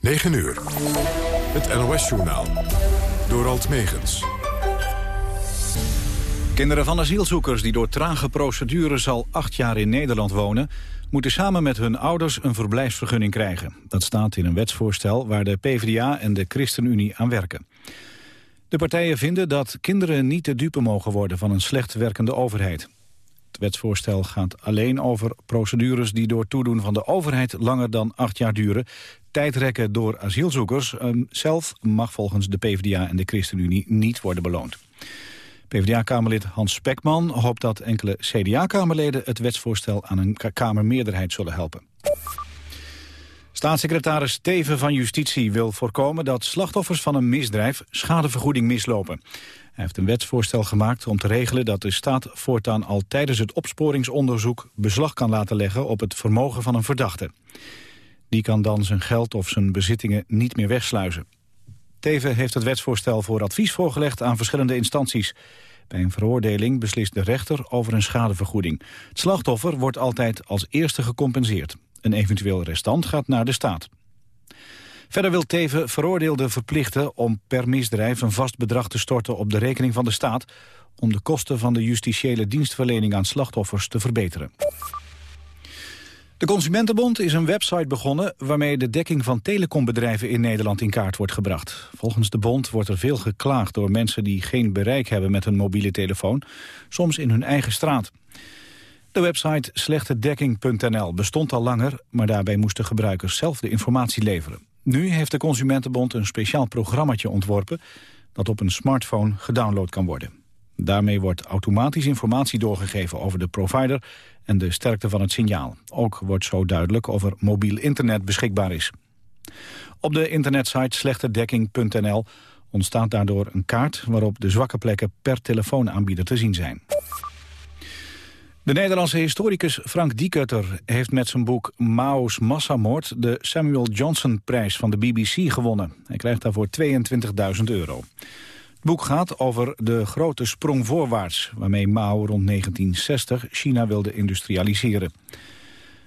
9 uur. Het NOS-journaal. Door Alt Megens. Kinderen van asielzoekers die door trage procedures al acht jaar in Nederland wonen... moeten samen met hun ouders een verblijfsvergunning krijgen. Dat staat in een wetsvoorstel waar de PvdA en de ChristenUnie aan werken. De partijen vinden dat kinderen niet de dupe mogen worden van een slecht werkende overheid. Het wetsvoorstel gaat alleen over procedures die door toedoen van de overheid langer dan acht jaar duren. Tijdrekken door asielzoekers um, zelf mag volgens de PvdA en de ChristenUnie niet worden beloond. PvdA-kamerlid Hans Spekman hoopt dat enkele CDA-kamerleden het wetsvoorstel aan een kamermeerderheid zullen helpen. Staatssecretaris Steven van Justitie wil voorkomen dat slachtoffers van een misdrijf schadevergoeding mislopen. Hij heeft een wetsvoorstel gemaakt om te regelen dat de staat voortaan al tijdens het opsporingsonderzoek beslag kan laten leggen op het vermogen van een verdachte. Die kan dan zijn geld of zijn bezittingen niet meer wegsluizen. Teven heeft het wetsvoorstel voor advies voorgelegd aan verschillende instanties. Bij een veroordeling beslist de rechter over een schadevergoeding. Het slachtoffer wordt altijd als eerste gecompenseerd. Een eventueel restant gaat naar de staat. Verder wil Teven veroordeelden verplichten om per misdrijf een vast bedrag te storten op de rekening van de staat om de kosten van de justitiële dienstverlening aan slachtoffers te verbeteren. De Consumentenbond is een website begonnen waarmee de dekking van telecombedrijven in Nederland in kaart wordt gebracht. Volgens de bond wordt er veel geklaagd door mensen die geen bereik hebben met hun mobiele telefoon, soms in hun eigen straat. De website slechtedekking.nl bestond al langer, maar daarbij moesten gebruikers zelf de informatie leveren. Nu heeft de Consumentenbond een speciaal programmaatje ontworpen dat op een smartphone gedownload kan worden. Daarmee wordt automatisch informatie doorgegeven over de provider en de sterkte van het signaal. Ook wordt zo duidelijk of er mobiel internet beschikbaar is. Op de internetsite slechterdekking.nl ontstaat daardoor een kaart waarop de zwakke plekken per telefoonaanbieder te zien zijn. De Nederlandse historicus Frank Diekutter heeft met zijn boek Mao's massamoord de Samuel Johnson-prijs van de BBC gewonnen. Hij krijgt daarvoor 22.000 euro. Het boek gaat over de grote sprong voorwaarts... waarmee Mao rond 1960 China wilde industrialiseren.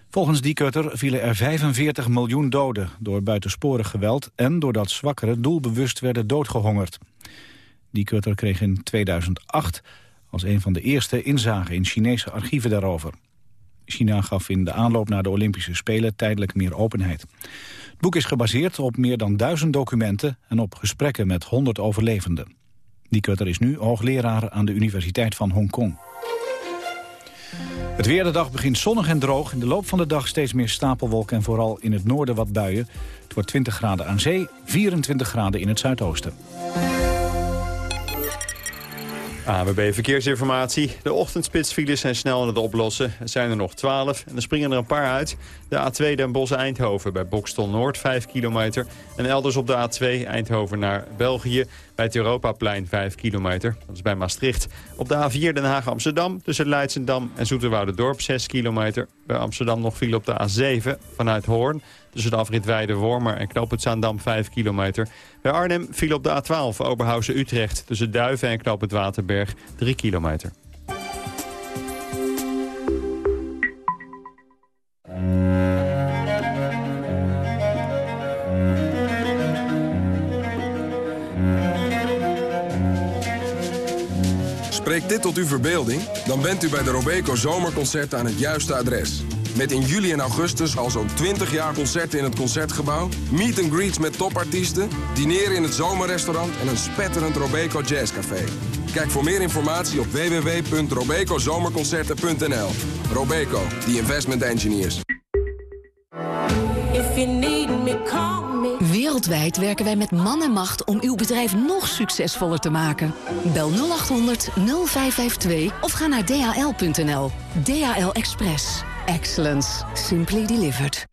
Volgens Diekutter vielen er 45 miljoen doden... door buitensporig geweld en doordat zwakkeren doelbewust werden doodgehongerd. Diekutter kreeg in 2008 als een van de eerste inzagen in Chinese archieven daarover. China gaf in de aanloop naar de Olympische Spelen tijdelijk meer openheid. Het boek is gebaseerd op meer dan duizend documenten en op gesprekken met 100 overlevenden. Die Kutter is nu hoogleraar aan de Universiteit van Hongkong. Het weer de dag begint zonnig en droog. In de loop van de dag steeds meer stapelwolken en vooral in het noorden wat buien. Het wordt 20 graden aan zee, 24 graden in het zuidoosten. AWB Verkeersinformatie. De ochtendspitsfiles zijn snel aan het oplossen. Er zijn er nog 12 en er springen er een paar uit. De A2 Den Bosch-Eindhoven bij Bokstel Noord 5 kilometer. En elders op de A2 Eindhoven naar België bij het Europaplein 5 kilometer. Dat is bij Maastricht. Op de A4 Den Haag-Amsterdam tussen Leidsendam en Dorp 6 kilometer. Bij Amsterdam nog file op de A7 vanuit Hoorn. Tussen de afrit Weide-Wormer en Knoop het Zaandam 5 kilometer. Bij Arnhem viel op de A12 Oberhausen-Utrecht. Tussen Duiven en Knoop het Waterberg 3 kilometer. Spreekt dit tot uw verbeelding? Dan bent u bij de Robeco Zomerconcerten aan het juiste adres. Met in juli en augustus al zo'n 20 jaar concerten in het Concertgebouw... meet and greets met topartiesten, dineren in het zomerrestaurant... en een spetterend Robeco Jazzcafé. Kijk voor meer informatie op www.robecozomerconcerten.nl. Robeco, the investment engineers. Wereldwijd werken wij met man en macht om uw bedrijf nog succesvoller te maken. Bel 0800 0552 of ga naar dhl.nl. DHL Express. Excellence. Simply delivered.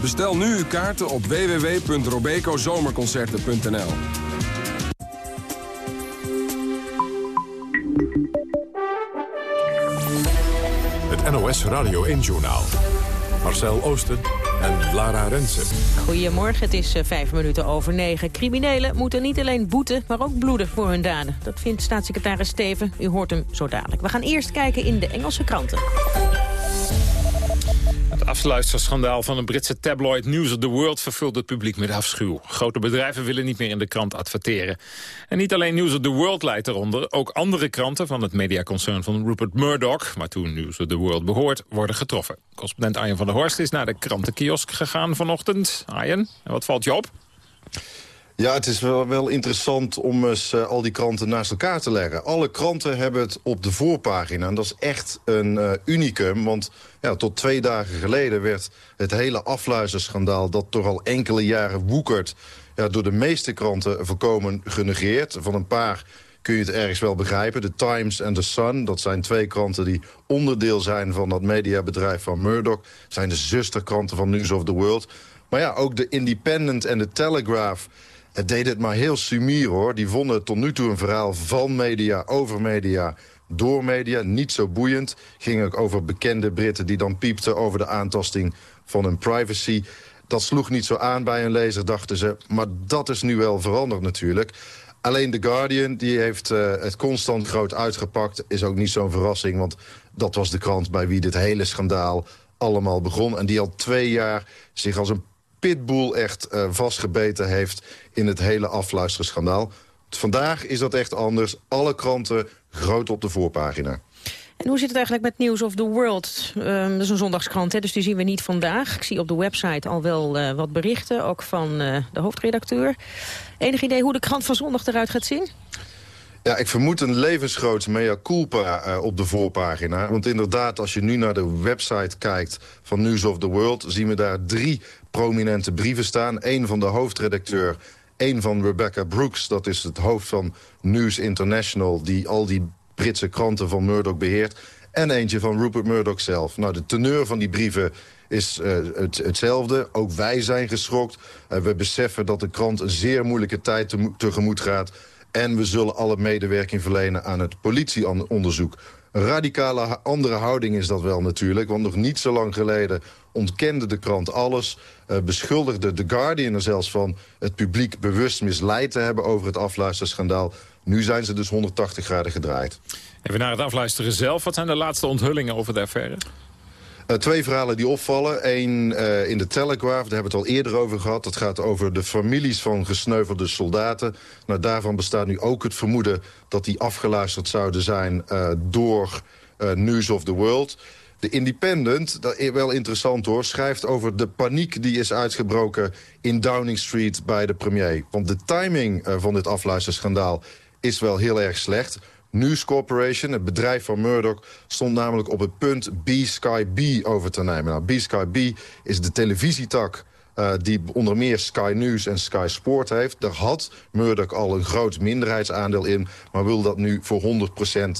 Bestel nu uw kaarten op www.robecozomerconcerten.nl. Het NOS Radio 1-journaal. Marcel Oosten en Lara Rensen. Goedemorgen, het is uh, vijf minuten over negen. Criminelen moeten niet alleen boeten, maar ook bloeden voor hun daden. Dat vindt staatssecretaris Steven. U hoort hem zo dadelijk. We gaan eerst kijken in de Engelse kranten afluisterschandaal van een Britse tabloid News of the World vervult het publiek met afschuw. Grote bedrijven willen niet meer in de krant adverteren. En niet alleen News of the World leidt eronder, ook andere kranten van het mediaconcern van Rupert Murdoch, maar toen News of the World behoort, worden getroffen. Correspondent Arjen van der Horst is naar de krantenkiosk gegaan vanochtend. Arjen, wat valt je op? Ja, het is wel, wel interessant om eens uh, al die kranten naast elkaar te leggen. Alle kranten hebben het op de voorpagina. En dat is echt een uh, unicum. Want ja, tot twee dagen geleden werd het hele afluisterschandaal... dat toch al enkele jaren woekert... Ja, door de meeste kranten voorkomen genegeerd. Van een paar kun je het ergens wel begrijpen. De Times en The Sun, dat zijn twee kranten die onderdeel zijn... van dat mediabedrijf van Murdoch. zijn de zusterkranten van News of the World. Maar ja, ook de Independent en de Telegraph het deed het maar heel sumier, hoor. Die vonden tot nu toe een verhaal van media, over media, door media. Niet zo boeiend. Ging ook over bekende Britten die dan piepten over de aantasting van hun privacy. Dat sloeg niet zo aan bij een lezer, dachten ze. Maar dat is nu wel veranderd natuurlijk. Alleen The Guardian die heeft uh, het constant groot uitgepakt. Is ook niet zo'n verrassing, want dat was de krant... bij wie dit hele schandaal allemaal begon. En die al twee jaar zich als een pitbull echt uh, vastgebeten heeft in het hele afluisterschandaal. Vandaag is dat echt anders. Alle kranten groot op de voorpagina. En hoe zit het eigenlijk met News of the World? Um, dat is een zondagskrant, hè, dus die zien we niet vandaag. Ik zie op de website al wel uh, wat berichten, ook van uh, de hoofdredacteur. Enig idee hoe de krant van zondag eruit gaat zien? Ja, ik vermoed een levensgroot mea culpa uh, op de voorpagina. Want inderdaad, als je nu naar de website kijkt van News of the World... zien we daar drie prominente brieven staan. Eén van de hoofdredacteur, één van Rebecca Brooks... dat is het hoofd van News International... die al die Britse kranten van Murdoch beheert. En eentje van Rupert Murdoch zelf. Nou, de teneur van die brieven is het, hetzelfde. Ook wij zijn geschokt. Uh, we beseffen dat de krant een zeer moeilijke tijd te, tegemoet gaat... En we zullen alle medewerking verlenen aan het politieonderzoek. Een radicale andere houding is dat wel natuurlijk. Want nog niet zo lang geleden ontkende de krant alles. Uh, beschuldigde The Guardian er zelfs van het publiek bewust misleid te hebben over het afluisterschandaal. Nu zijn ze dus 180 graden gedraaid. Even naar het afluisteren zelf. Wat zijn de laatste onthullingen over de affaire? Uh, twee verhalen die opvallen. Eén uh, in de Telegraph, daar hebben we het al eerder over gehad. Dat gaat over de families van gesneuvelde soldaten. Nou, daarvan bestaat nu ook het vermoeden dat die afgeluisterd zouden zijn uh, door News of the World. De Independent, dat is wel interessant hoor, schrijft over de paniek die is uitgebroken in Downing Street bij de premier. Want de timing van dit afluisterschandaal is wel heel erg slecht. News Corporation, het bedrijf van Murdoch... stond namelijk op het punt B-Sky B over te nemen. Nou, B-Sky B is de televisietak... Uh, die onder meer Sky News en Sky Sport heeft. Daar had Murdoch al een groot minderheidsaandeel in... maar wil dat nu voor 100% uh,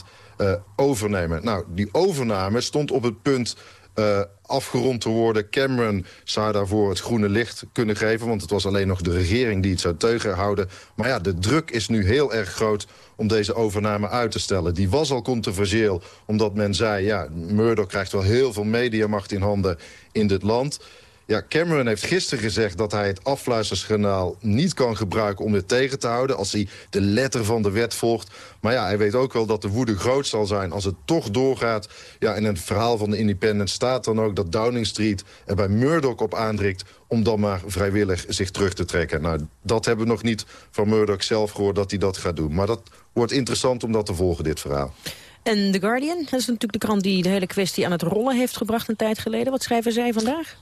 overnemen. Nou, die overname stond op het punt uh, afgerond te worden. Cameron zou daarvoor het groene licht kunnen geven... want het was alleen nog de regering die het zou tegenhouden. Maar ja, de druk is nu heel erg groot om deze overname uit te stellen. Die was al controversieel, omdat men zei... ja, Murdoch krijgt wel heel veel mediamacht in handen in dit land... Ja, Cameron heeft gisteren gezegd dat hij het afluisterschanaal niet kan gebruiken om dit tegen te houden. Als hij de letter van de wet volgt. Maar ja, hij weet ook wel dat de woede groot zal zijn als het toch doorgaat. Ja, in het verhaal van de Independent staat dan ook dat Downing Street er bij Murdoch op aandringt om dan maar vrijwillig zich terug te trekken. Nou, dat hebben we nog niet van Murdoch zelf gehoord dat hij dat gaat doen. Maar dat wordt interessant om dat te volgen, dit verhaal. En The Guardian, dat is natuurlijk de krant die de hele kwestie aan het rollen heeft gebracht een tijd geleden. Wat schrijven zij vandaag?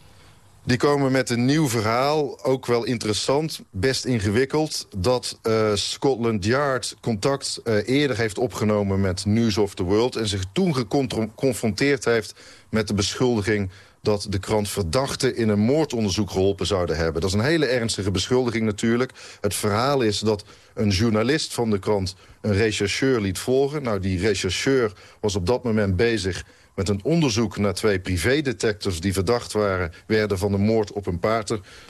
Die komen met een nieuw verhaal, ook wel interessant, best ingewikkeld... dat uh, Scotland Yard contact uh, eerder heeft opgenomen met News of the World... en zich toen geconfronteerd heeft met de beschuldiging dat de krant verdachten in een moordonderzoek geholpen zouden hebben. Dat is een hele ernstige beschuldiging natuurlijk. Het verhaal is dat een journalist van de krant een rechercheur liet volgen. Nou, die rechercheur was op dat moment bezig met een onderzoek naar twee privédetectives... die verdacht waren, werden van de moord op een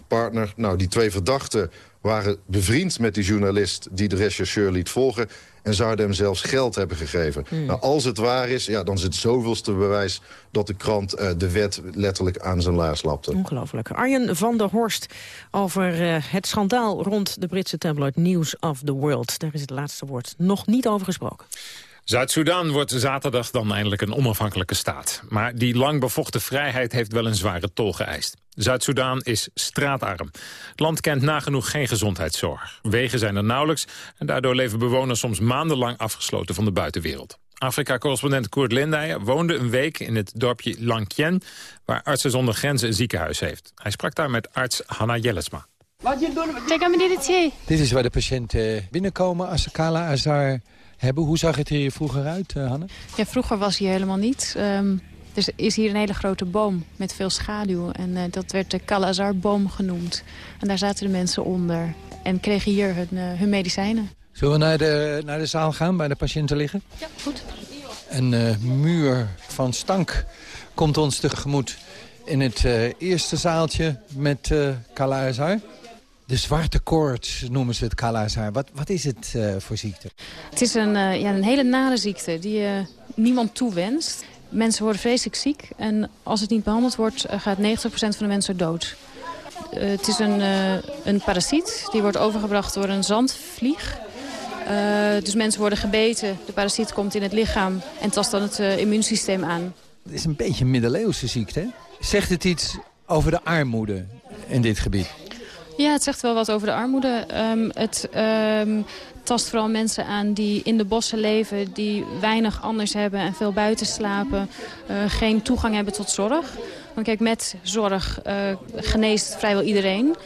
partner. Nou, die twee verdachten waren bevriend met die journalist... die de rechercheur liet volgen en zouden hem zelfs geld hebben gegeven. Mm. Nou, als het waar is, ja, dan is het zoveelste bewijs... dat de krant uh, de wet letterlijk aan zijn laars lapte. Ongelooflijk. Arjen van der Horst over uh, het schandaal rond de Britse tabloid News of the World. Daar is het laatste woord nog niet over gesproken. Zuid-Soedan wordt zaterdag dan eindelijk een onafhankelijke staat. Maar die lang bevochten vrijheid heeft wel een zware tol geëist. Zuid-Soedan is straatarm. Het land kent nagenoeg geen gezondheidszorg. Wegen zijn er nauwelijks en daardoor leven bewoners soms maandenlang afgesloten van de buitenwereld. Afrika-correspondent Koert Lindijer woonde een week in het dorpje Lankien... waar Artsen zonder Grenzen een ziekenhuis heeft. Hij sprak daar met arts Hanna Jellesma. Dit is waar de patiënten binnenkomen als ze Kala Azar hebben. Hoe zag het hier vroeger uit, uh, Hanne? Ja, vroeger was hij helemaal niet. Um, er is hier een hele grote boom met veel schaduw. En uh, dat werd de Kalazar-boom genoemd. En daar zaten de mensen onder en kregen hier hun, uh, hun medicijnen. Zullen we naar de, naar de zaal gaan, bij de patiënten liggen? Ja, goed. Een muur van stank komt ons tegemoet in het eerste zaaltje met uh, Kalazar. De zwarte koorts noemen ze het Kalazar. Wat, wat is het uh, voor ziekte? Het is een, uh, ja, een hele nare ziekte die uh, niemand toewenst. Mensen worden vreselijk ziek. En als het niet behandeld wordt, gaat 90% van de mensen dood. het is een, een parasiet. Die wordt overgebracht door een zandvlieg. dus mensen worden gebeten. De parasiet komt in het lichaam en tast dan het immuunsysteem aan. Het is een beetje een middeleeuwse ziekte. Zegt het iets over de armoede in dit gebied? Ja, het zegt wel wat over de armoede. Um, het um, tast vooral mensen aan die in de bossen leven... die weinig anders hebben en veel buiten slapen. Uh, geen toegang hebben tot zorg. Want kijk, met zorg uh, geneest vrijwel iedereen.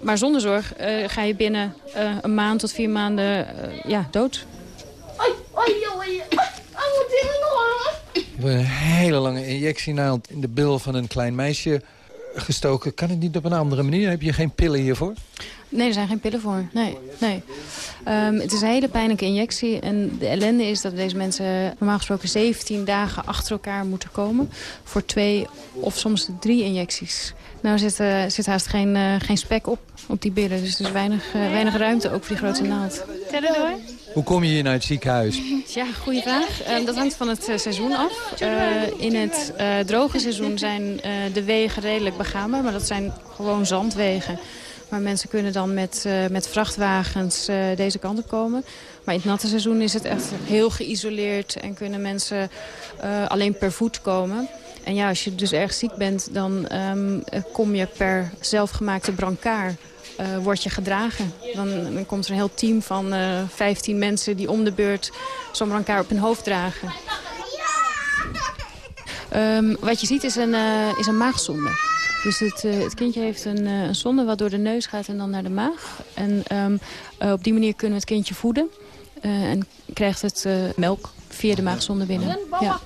Maar zonder zorg uh, ga je binnen een maand tot vier maanden ja, dood. Ik heb een hele lange injectienaald in de bil van een klein meisje gestoken. Kan het niet op een andere manier? Heb je geen pillen hiervoor? Nee, er zijn geen pillen voor. Nee, nee. Um, het is een hele pijnlijke injectie. En de ellende is dat deze mensen normaal gesproken 17 dagen achter elkaar moeten komen. Voor twee of soms drie injecties. Nou zit, uh, zit haast geen, uh, geen spek op, op die billen. Dus er is weinig, uh, weinig ruimte ook voor die grote naald. Tellen door. Hoe kom je hier naar het ziekenhuis? Ja, goede vraag. Dat hangt van het uh, seizoen af. Uh, in het droge seizoen zijn de wegen redelijk begaanbaar, maar dat zijn gewoon zandwegen. Maar mensen kunnen dan met, met vrachtwagens deze kant op komen. Maar in het natte seizoen is het echt heel geïsoleerd en kunnen mensen alleen per voet komen. En ja, als je dus erg ziek bent, dan um, kom je per zelfgemaakte brancard uh, word je gedragen. Dan, komt er een heel team van uh, 15 mensen die om de beurt zo'n elkaar op hun hoofd dragen. Um, wat je ziet is een, uh, is een maagzonde. Dus het, het kindje heeft een, een zonde wat door de neus gaat en dan naar de maag. En um, op die manier kunnen we het kindje voeden. en krijgt het melk via de maagzonde binnen. Ja.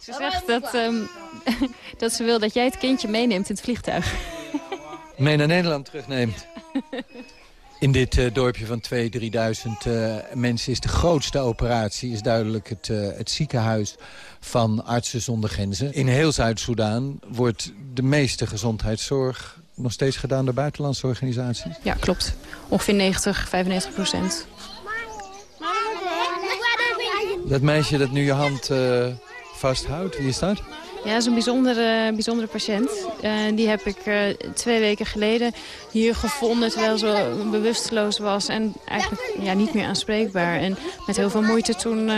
Ze zegt dat, um, dat ze wil dat jij het kindje meeneemt in het vliegtuig. Mee naar Nederland terugneemt. In dit uh, dorpje van 2.000, 3.000 uh, mensen is de grootste operatie... is duidelijk het, uh, het ziekenhuis van Artsen zonder Grenzen. In heel Zuid-Soedan wordt de meeste gezondheidszorg... nog steeds gedaan door buitenlandse organisaties? Ja, klopt. Ongeveer 90, 95 procent. Dat meisje dat nu je hand... Uh, vasthoudt. Wie is dat? Ja, dat is een bijzondere, bijzondere patiënt. Uh, die heb ik uh, twee weken geleden hier gevonden terwijl ze bewusteloos was. En eigenlijk ja, niet meer aanspreekbaar. En met heel veel moeite toen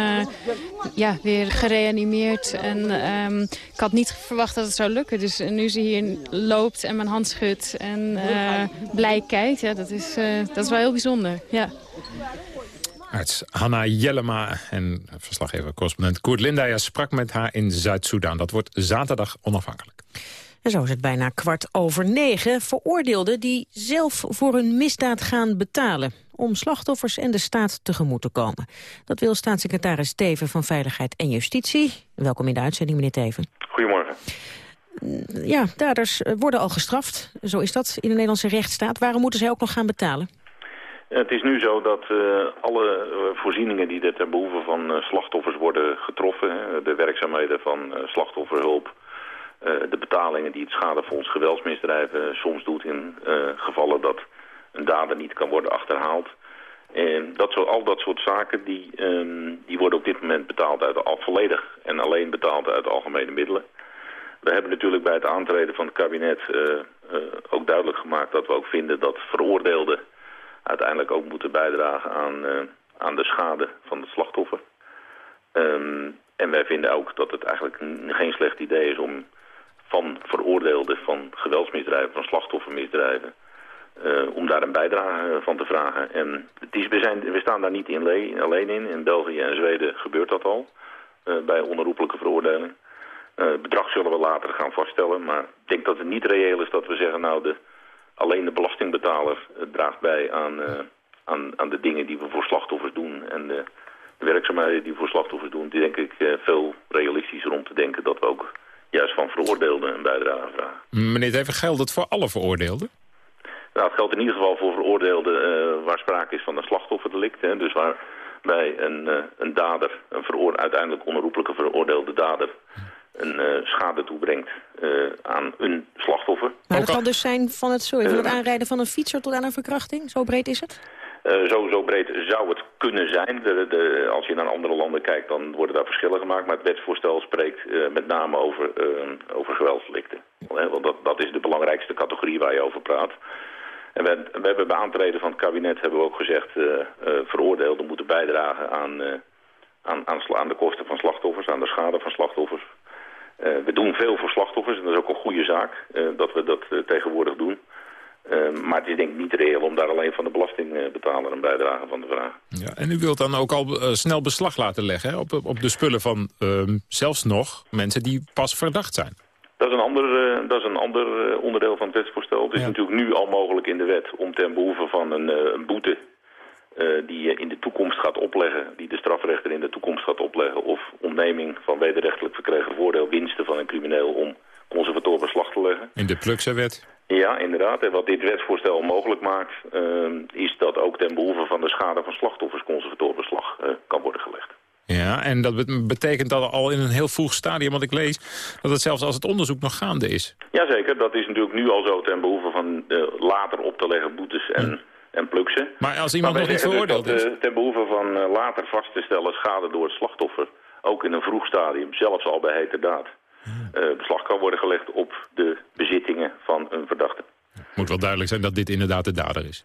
ja, weer gereanimeerd. En um, ik had niet verwacht dat het zou lukken. Dus nu ze hier loopt en mijn hand schudt en blij kijkt. Ja, dat, is, dat is wel heel bijzonder. Ja. Arts Hanna Jellema en verslaggever correspondent Koert Lindeyer sprak met haar in Zuid-Soedan. Dat wordt zaterdag onafhankelijk. En zo is het bijna kwart over negen. Veroordeelden die zelf voor hun misdaad gaan betalen om slachtoffers en de staat tegemoet te komen. Dat wil staatssecretaris Teven van Veiligheid en Justitie. Welkom in de uitzending, meneer Teven. Goedemorgen. Ja, daders worden al gestraft. Zo is dat in de Nederlandse rechtsstaat. Waarom moeten zij ook nog gaan betalen? Het is nu zo dat uh, alle uh, voorzieningen die er ten behoeve van uh, slachtoffers worden getroffen... de werkzaamheden van slachtofferhulp, de betalingen die het schadefonds geweldsmisdrijven soms doet... in gevallen dat een dader niet kan worden achterhaald... En dat zo, al dat soort zaken die, um, die worden op dit moment betaald uit, al volledig en alleen betaald uit algemene middelen. We hebben natuurlijk bij het aantreden van het kabinet ook duidelijk gemaakt dat we ook vinden dat veroordeelden uiteindelijk ook moeten bijdragen aan, aan de schade van het slachtoffer. Ehm, en wij vinden ook dat het eigenlijk geen slecht idee is om van veroordeelden van geweldsmisdrijven, van slachtoffermisdrijven, uh, om daar een bijdrage van te vragen. En we, zijn, we staan daar niet in alleen in. In België en Zweden gebeurt dat al, bij onherroepelijke veroordeling. Het bedrag zullen we later gaan vaststellen, maar ik denk dat het niet reëel is dat we zeggen... nou, de, alleen de belastingbetaler draagt bij aan, aan, aan de dingen die we voor slachtoffers doen... en de, de werkzaamheden die we voor slachtoffers doen, die denk ik veel realistischer om te denken dat we ook juist van veroordeelden een bijdrage vragen. Meneer Tever, geldt het voor alle veroordeelden? Nou, het geldt in ieder geval voor veroordeelden uh, waar sprake is van een slachtofferdelict. Hè, dus waar bij een, uh, een dader, een uiteindelijk onherroepelijke veroordeelde dader, een uh, schade toebrengt aan een slachtoffer. Maar dat kan dus zijn van het, sorry, van het aanrijden van een fietser tot aan een verkrachting? Zo breed is het? Uh, zo, zo breed zou het kunnen zijn. De, de, als je naar andere landen kijkt, dan worden daar verschillen gemaakt. Maar het wetsvoorstel spreekt uh, met name over, uh, over geweldsdelicten. Want dat, dat is de belangrijkste categorie waar je over praat. En we, we hebben bij aantreden van het kabinet hebben we ook gezegd... veroordeelden moeten bijdragen aan, aan, aan, aan, de kosten van slachtoffers, aan de schade van slachtoffers. We doen veel voor slachtoffers en dat is ook een goede zaak dat we dat tegenwoordig doen. Uh, maar het is denk ik niet reëel om daar alleen van de belastingbetaler een bijdrage van te vragen. Ja, en u wilt dan ook al uh, snel beslag laten leggen hè, op, op de spullen van uh, zelfs nog mensen die pas verdacht zijn. Dat is een ander, eh, dat is een ander onderdeel van het wetsvoorstel. Het is natuurlijk nu al mogelijk in de wet om ten behoeve van een, een boete die je in de toekomst gaat opleggen, die de strafrechter in de toekomst gaat opleggen, of ontneming van wederrechtelijk verkregen voordeel, winsten van een crimineel om conservator beslag te leggen. In de Plukse-wet? Ja, inderdaad. En wat dit wetsvoorstel mogelijk maakt... Uh, is dat ook ten behoeve van de schade van slachtoffers conservatorbeslag uh, kan worden gelegd. Ja, en dat betekent dat al in een heel vroeg stadium, want ik lees... dat het zelfs als het onderzoek nog gaande is. Jazeker, dat is natuurlijk nu al zo ten behoeve van uh, later op te leggen boetes en... Ja. En pluksen. Maar als iemand nog niet dus veroordeeld is? ten behoeve van later vast te stellen schade door het slachtoffer... ook in een vroeg stadium, zelfs al bij heterdaad uh, beslag kan worden gelegd op de bezittingen van een verdachte. Het moet wel duidelijk zijn dat dit inderdaad de dader is.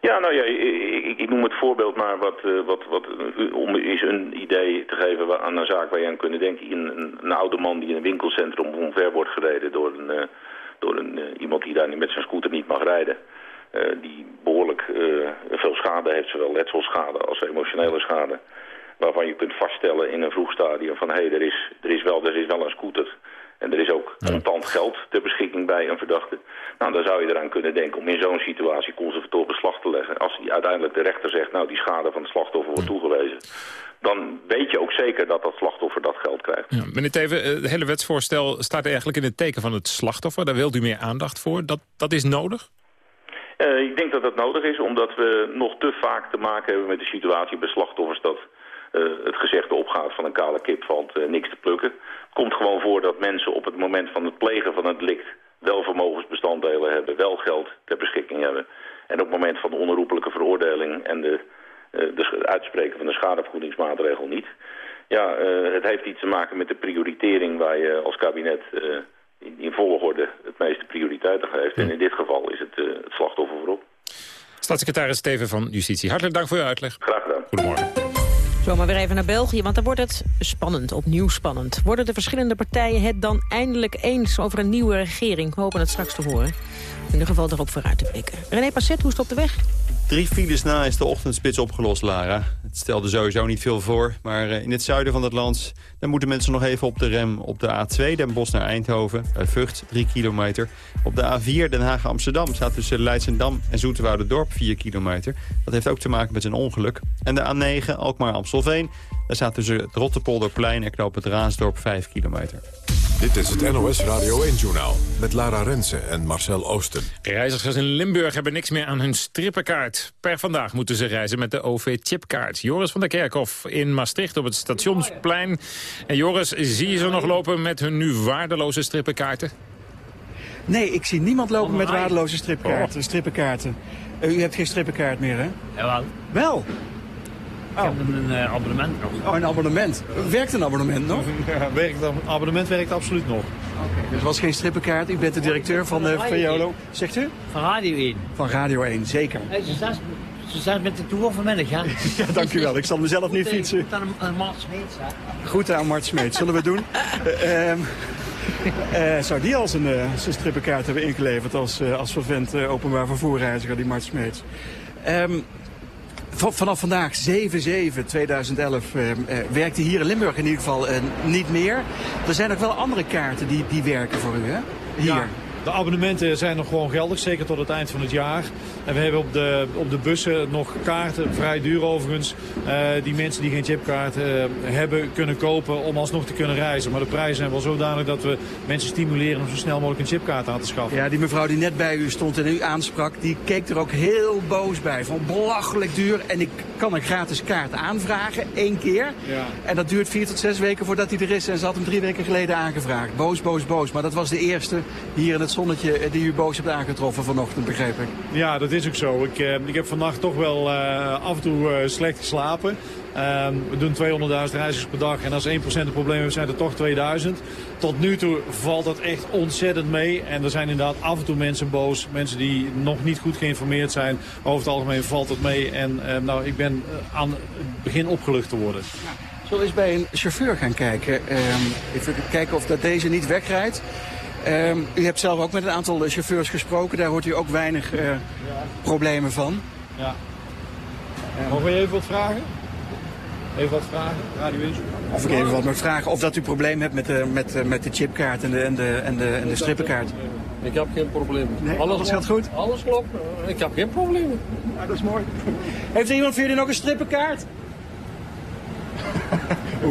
Ja, nou ja, ik, ik noem het voorbeeld maar wat, wat, wat, om eens een idee te geven aan een zaak waar je aan kunnen denken. Een, een, oude man die in een winkelcentrum omver wordt gereden door, een, door een, iemand die daar met zijn scooter niet mag rijden. Die behoorlijk veel schade heeft, zowel letselschade als emotionele schade waarvan je kunt vaststellen in een vroeg stadium van hé, hey, er, is, er, is wel, er is wel een scooter en er is ook contant geld ter beschikking bij een verdachte. Nou, dan zou je eraan kunnen denken om in zo'n situatie conservator beslag te leggen. Als die uiteindelijk de rechter zegt, nou die schade van het slachtoffer wordt toegewezen. Dan weet je ook zeker dat dat slachtoffer dat geld krijgt. Ja, meneer Teven, eh, het hele wetsvoorstel staat eigenlijk in het teken van het slachtoffer. Daar wilt u meer aandacht voor. Dat, dat is nodig? Uh, ik denk dat dat nodig is, omdat we nog te vaak te maken hebben met de situatie bij slachtoffers... dat uh, het gezegde opgaat van een kale kip valt uh, niks te plukken. Het komt gewoon voor dat mensen op het moment van het plegen van het delict wel vermogensbestanddelen hebben, wel geld ter beschikking hebben. En op het moment van de onherroepelijke veroordeling en de, de uitspreken van de schadevergoedingsmaatregel niet. Ja, het heeft iets te maken met de prioritering waar je als kabinet in, in volgorde het meeste prioriteiten geeft. En in dit geval is het, het slachtoffer voorop. Staatssecretaris Steven van Justitie, hartelijk dank voor uw uitleg. Graag gedaan. Goedemorgen. Zomaar weer even naar België, want daar wordt het spannend, opnieuw spannend. Worden de verschillende partijen het dan eindelijk eens over een nieuwe regering? We hopen het straks te horen. In ieder geval erop vooruit te blikken. René Passet, hoe is het op de weg? Drie files na is de ochtendspits opgelost, Lara. Het stelde sowieso niet veel voor, maar eh, in het zuiden van het land... dan moeten mensen nog even op de rem op de A2 Den Bosch naar Eindhoven... bij Vught, 3 kilometer. Op de A4 Den Haag-Amsterdam staat tussen Leidsendam en Dorp 4 kilometer. Dat heeft ook te maken met een ongeluk. En de A9 Alkmaar-Amstelveen... daar staat tussen het Rotterpolderplein en Knoop het Raasdorp 5 kilometer. Dit is het NOS Radio 1-journaal met Lara Rensen en Marcel Oosten. Reizigers in Limburg hebben niks meer aan hun strippenkaart. Per vandaag moeten ze reizen met de OV-chipkaart. Joris van der Kerkhof in Maastricht op het stationsplein. En Joris, zie je ze nog lopen met hun nu waardeloze strippenkaarten? Nee, ik zie niemand lopen met waardeloze strippenkaarten. strippenkaarten. Uh, u hebt geen strippenkaart meer, hè? Jawel. Wel? Heb een uh, abonnement nog. Oh, een abonnement. Werkt een abonnement nog? Ja, werkt, een abonnement werkt absoluut nog. Okay, dus was geen strippenkaart. U bent de directeur van uh, Vejolo. Zegt u? Van Radio 1. Van Radio 1, zeker. Hey, ze, staat met de tour vanmiddag, hè? ja, dank u wel. Ik zal mezelf niet fietsen. Goed aan, aan Mart Smeets, hè? Goed aan Mart Smeets. Zullen we doen? uh, um, uh, zou die al zijn, uh, zijn strippenkaart hebben ingeleverd als, uh, als vervent openbaar vervoerreiziger, die Mart Smeets? Um, vanaf vandaag 7-7-2011 werkt hij hier in Limburg in ieder geval niet meer. Er zijn nog wel andere kaarten die, die werken voor u, hè? Hier. Ja. De abonnementen zijn nog gewoon geldig, zeker tot het eind van het jaar. En we hebben op de, op de bussen nog kaarten, vrij duur overigens, uh, die mensen die geen chipkaart uh, hebben kunnen kopen om alsnog te kunnen reizen. Maar de prijzen zijn wel zodanig dat we mensen stimuleren om zo snel mogelijk een chipkaart aan te schaffen. Ja, die mevrouw die net bij u stond en u aansprak, die keek er ook heel boos bij. Van belachelijk duur en ik kan een gratis kaart aanvragen, één keer. Ja. En dat duurt vier tot zes weken voordat hij er is en ze had hem drie weken geleden aangevraagd. Boos, boos, boos. Maar dat was de eerste hier in het zonnetje die u boos hebt aangetroffen vanochtend, begreep ik. Ja, dat is ook zo. Ik, uh, ik heb vannacht toch wel uh, af en toe uh, slecht geslapen. we doen 200.000 reizigers per dag en als 1% het probleem heeft, zijn er toch 2000. Tot nu toe valt dat echt ontzettend mee. En er zijn inderdaad af en toe mensen boos. Mensen die nog niet goed geïnformeerd zijn. Over het algemeen valt het mee. En nou, ik ben aan het begin opgelucht te worden. Zo eens bij een chauffeur gaan kijken. even kijken of dat deze niet wegrijdt. Um, u hebt zelf ook met een aantal chauffeurs gesproken. Daar hoort u ook weinig uh, ja. problemen van. Ja. Um, Mogen we even wat vragen? Even wat vragen? Radio Of ik even wat mag vragen. Of dat u problemen hebt met de, met, met de chipkaart en de, en de, en de, en de strippenkaart. Ik heb geen probleem. Nee, alles, alles gaat goed? Alles klopt. Ik heb geen probleem. Ja, dat is mooi. Heeft er iemand voor jullie nog een strippenkaart?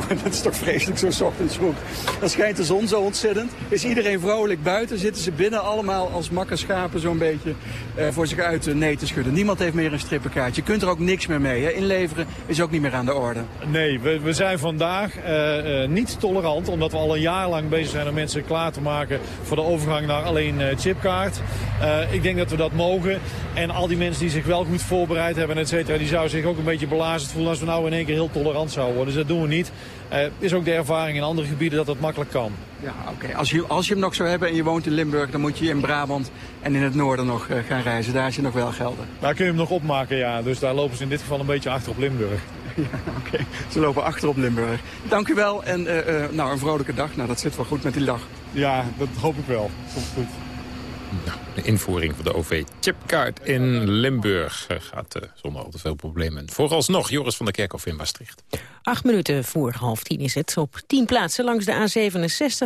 dat is toch vreselijk zo ochtends vroeg. Dan schijnt de zon zo ontzettend. Is iedereen vrolijk buiten? Zitten ze binnen allemaal als makkerschapen zo'n beetje uh, voor zich uit uh, nee te schudden. Niemand heeft meer een strippenkaart. Je kunt er ook niks meer mee. Inleveren is ook niet meer aan de orde. Nee, we, we zijn vandaag uh, niet tolerant. Omdat we al een jaar lang bezig zijn om mensen klaar te maken voor de overgang naar alleen chipkaart. ik denk dat we dat mogen. En al die mensen die zich wel goed voorbereid hebben, et cetera, die zouden zich ook een beetje belazerd voelen als we nou in één keer heel tolerant zouden worden. Dus dat doen we niet. Uh, is ook de ervaring in andere gebieden dat het makkelijk kan. Ja, oké. Okay. Als, je, als je hem nog zou hebben en je woont in Limburg, dan moet je in Brabant en in het noorden nog uh, gaan reizen. Daar is je nog wel gelden. Daar kun je hem nog opmaken, ja. Dus daar lopen ze in dit geval een beetje achter op Limburg. Ja, oké. Okay. Ze lopen achter op Limburg. Dank u wel en uh, nou, een vrolijke dag. Nou, dat zit wel goed met die dag. Ja, dat hoop ik wel. Komt goed. Nou, de invoering van de OV-chipkaart in Limburg gaat uh, zonder al te veel problemen. Vooralsnog, Joris van der Kerkhof in Maastricht. Acht minuten voor half tien is het. Op tien plaatsen langs de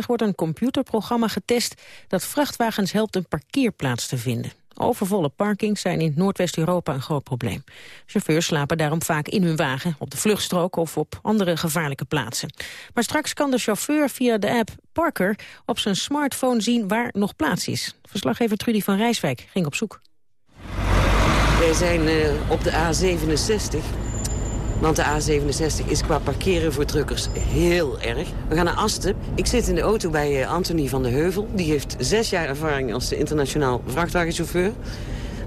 A67 wordt een computerprogramma getest... dat vrachtwagens helpt een parkeerplaats te vinden. Overvolle parkings zijn in Noordwest-Europa een groot probleem. Chauffeurs slapen daarom vaak in hun wagen, op de vluchtstrook of op andere gevaarlijke plaatsen. Maar straks kan de chauffeur via de app Parker op zijn smartphone zien waar nog plaats is. Verslaggever Trudy van Rijswijk ging op zoek. Wij zijn uh, op de A67 want de A67 is qua parkeren voor truckers heel erg. We gaan naar Asten. Ik zit in de auto bij Anthony van de Heuvel. Die heeft zes jaar ervaring als internationaal vrachtwagenchauffeur.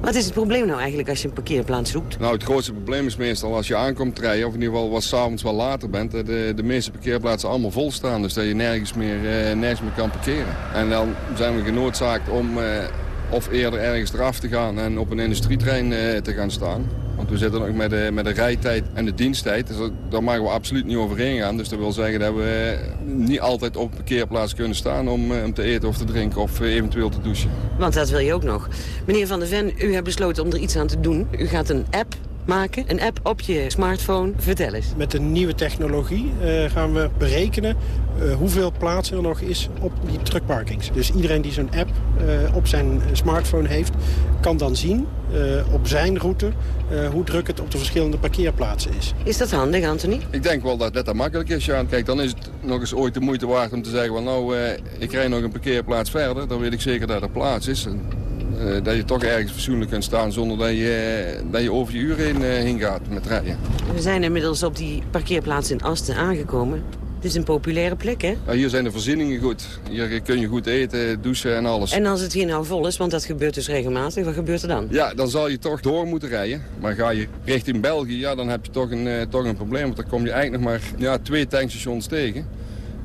Wat is het probleem nou eigenlijk als je een parkeerplaats zoekt? Nou, het grootste probleem is meestal als je aankomt rijden... of in ieder geval wat s'avonds wel later bent... dat de, de meeste parkeerplaatsen allemaal vol staan. Dus dat je nergens meer, uh, nergens meer kan parkeren. En dan zijn we genoodzaakt om uh, of eerder ergens eraf te gaan... en op een industrietrein uh, te gaan staan. Want we zitten nog met de, met de rijtijd en de diensttijd. Dus daar mogen we absoluut niet overheen gaan. Dus dat wil zeggen dat we niet altijd op een parkeerplaats kunnen staan... om, om te eten of te drinken of eventueel te douchen. Want dat wil je ook nog. Meneer Van der Ven, u hebt besloten om er iets aan te doen. U gaat een app maken, een app op je smartphone. Vertel eens. Met de nieuwe technologie uh, gaan we berekenen uh, hoeveel plaats er nog is op die truckparkings. Dus iedereen die zo'n app uh, op zijn smartphone heeft, kan dan zien op zijn route hoe druk het op de verschillende parkeerplaatsen is. Is dat handig, Anthony? Ik denk wel dat dat makkelijk is. Ja. Kijk, dan is het nog eens ooit de moeite waard om te zeggen... Van, nou, ik rij nog een parkeerplaats verder, dan weet ik zeker dat er plaats is. Uh, dat je toch ergens fatsoenlijk kunt staan zonder dat je, dat je over je uren heen, uh, heen gaat met rijden. We zijn inmiddels op die parkeerplaats in Asten aangekomen. Het is een populaire plek, hè? Ja, hier zijn de voorzieningen goed. Hier kun je goed eten, douchen en alles. En als het hier nou vol is, want dat gebeurt dus regelmatig, wat gebeurt er dan? Ja, dan zal je toch door moeten rijden. Maar ga je richting België, ja, dan heb je toch een, uh, toch een probleem. Want dan kom je eigenlijk nog maar ja, twee tankstations tegen.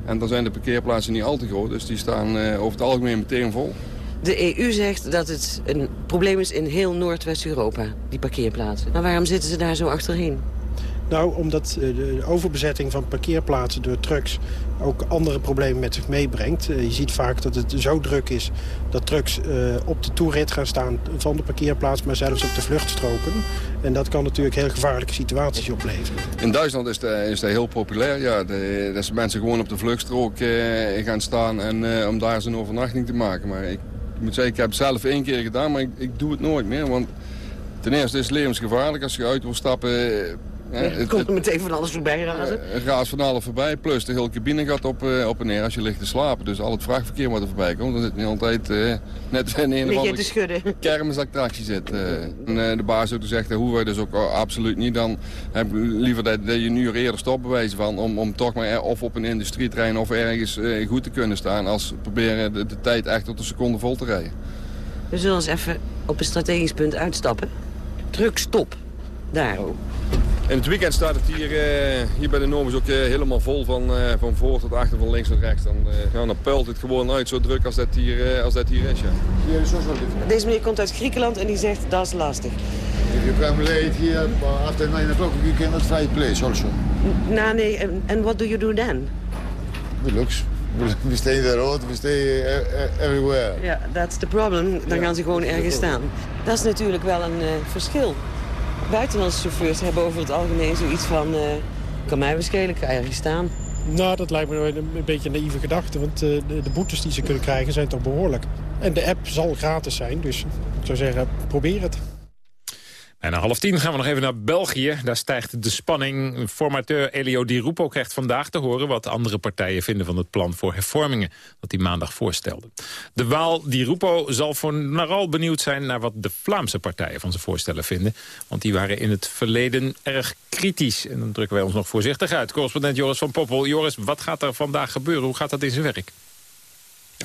En dan zijn de parkeerplaatsen niet al te groot, dus die staan uh, over het algemeen meteen vol. De EU zegt dat het een probleem is in heel Noordwest-Europa, die parkeerplaatsen. Maar waarom zitten ze daar zo achterheen? Nou, omdat eh, de overbezetting van parkeerplaatsen door trucks ook andere problemen met zich meebrengt. Eh, je ziet vaak dat het zo druk is dat trucks eh, op de toerit gaan staan van de parkeerplaats, maar zelfs op de vluchtstroken. En dat kan natuurlijk heel gevaarlijke situaties opleveren. In Duitsland is dat, is heel populair. Ja, de, dat mensen gewoon op de vluchtstrook gaan staan en, om daar zijn overnachting te maken. Maar ik moet zeggen, ik heb het zelf één keer gedaan, maar ik, ik doe het nooit meer. Want ten eerste is het levensgevaarlijk als je uit wil stappen ja, het komt er meteen van alles voorbij razen. Het gaat van alles voorbij, plus de hele cabine gaat op, uh, op en neer als je ligt te slapen. Dus al het vrachtverkeer wat er voorbij komt, dan zit je altijd uh, net in een of andere kermisattractie zit. Uh, en, de baas ook zegt, dat hoeven wij dus ook absoluut niet. Dan heb ik liever dat, dat je nu eerder stopt bewijzen van, om, om toch maar of op een industrietrein of ergens goed te kunnen staan, als proberen de, de tijd echt tot een seconde vol te rijden. We zullen eens even op een strategisch punt uitstappen. Druk stop. Daar ook. In het weekend staat het hier, uh, hier bij de Normus ook uh, helemaal vol van, uh, van voor tot achter, van links tot rechts. Dan, ja, dan puilt het gewoon uit zo druk als dat hier, als dat hier is. Ja. Deze meneer komt uit Griekenland en die zegt dat is lastig. If you come late here after 9 o'clock you cannot find place also. Nou nee, and what do you do then? We looks. We stay in the road, we stay everywhere. Ja, yeah, that's the problem. Dan gaan ze gewoon ergens staan. Dat is natuurlijk wel een verschil buitenlandse chauffeurs hebben over het algemeen zoiets van... Uh, kan mij waarschijnlijk ik ergens staan. Nou, dat lijkt me een beetje een naïeve gedachte. Want uh, de, de, boetes die ze kunnen krijgen zijn toch behoorlijk. En de app zal gratis zijn, dus ik zou zeggen, probeer het. Bijna half tien gaan we nog even naar België. Daar stijgt de spanning. Formateur Elio Di Rupo krijgt vandaag te horen... wat andere partijen vinden van het plan voor hervormingen... dat hij maandag voorstelde. De Waal Di Rupo zal vooral benieuwd zijn... naar wat de Vlaamse partijen van zijn voorstellen vinden. Want die waren in het verleden erg kritisch. En dan drukken wij ons nog voorzichtig uit. Correspondent Joris van Poppel. Joris, wat gaat er vandaag gebeuren? Hoe gaat dat in zijn werk?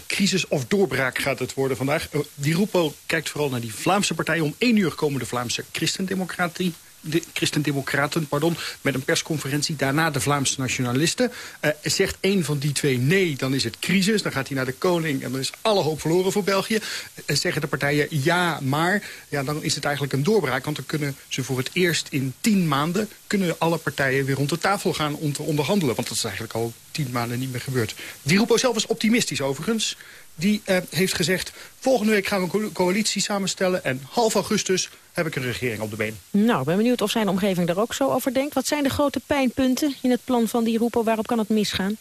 Crisis of doorbraak gaat het worden vandaag. Uh, die Roepo kijkt vooral naar die Vlaamse partij. Om één uur komen de Vlaamse Christendemocratie de Christendemocraten pardon, met een persconferentie. Daarna de Vlaamse nationalisten. Uh, zegt één van die twee nee, dan is het crisis. Dan gaat hij naar de koning en dan is alle hoop verloren voor België. Uh, zeggen de partijen ja, maar ja, dan is het eigenlijk een doorbraak. Want dan kunnen ze voor het eerst in tien maanden... kunnen alle partijen weer rond de tafel gaan om te onderhandelen. Want dat is eigenlijk al tien maanden niet meer gebeurd. Die Roepo zelf is optimistisch overigens. Die uh, heeft gezegd, volgende week gaan we een coalitie samenstellen... en half augustus heb ik een regering op de been. Nou, ik ben benieuwd of zijn omgeving daar ook zo over denkt. Wat zijn de grote pijnpunten in het plan van die Roepo? Waarop kan het misgaan?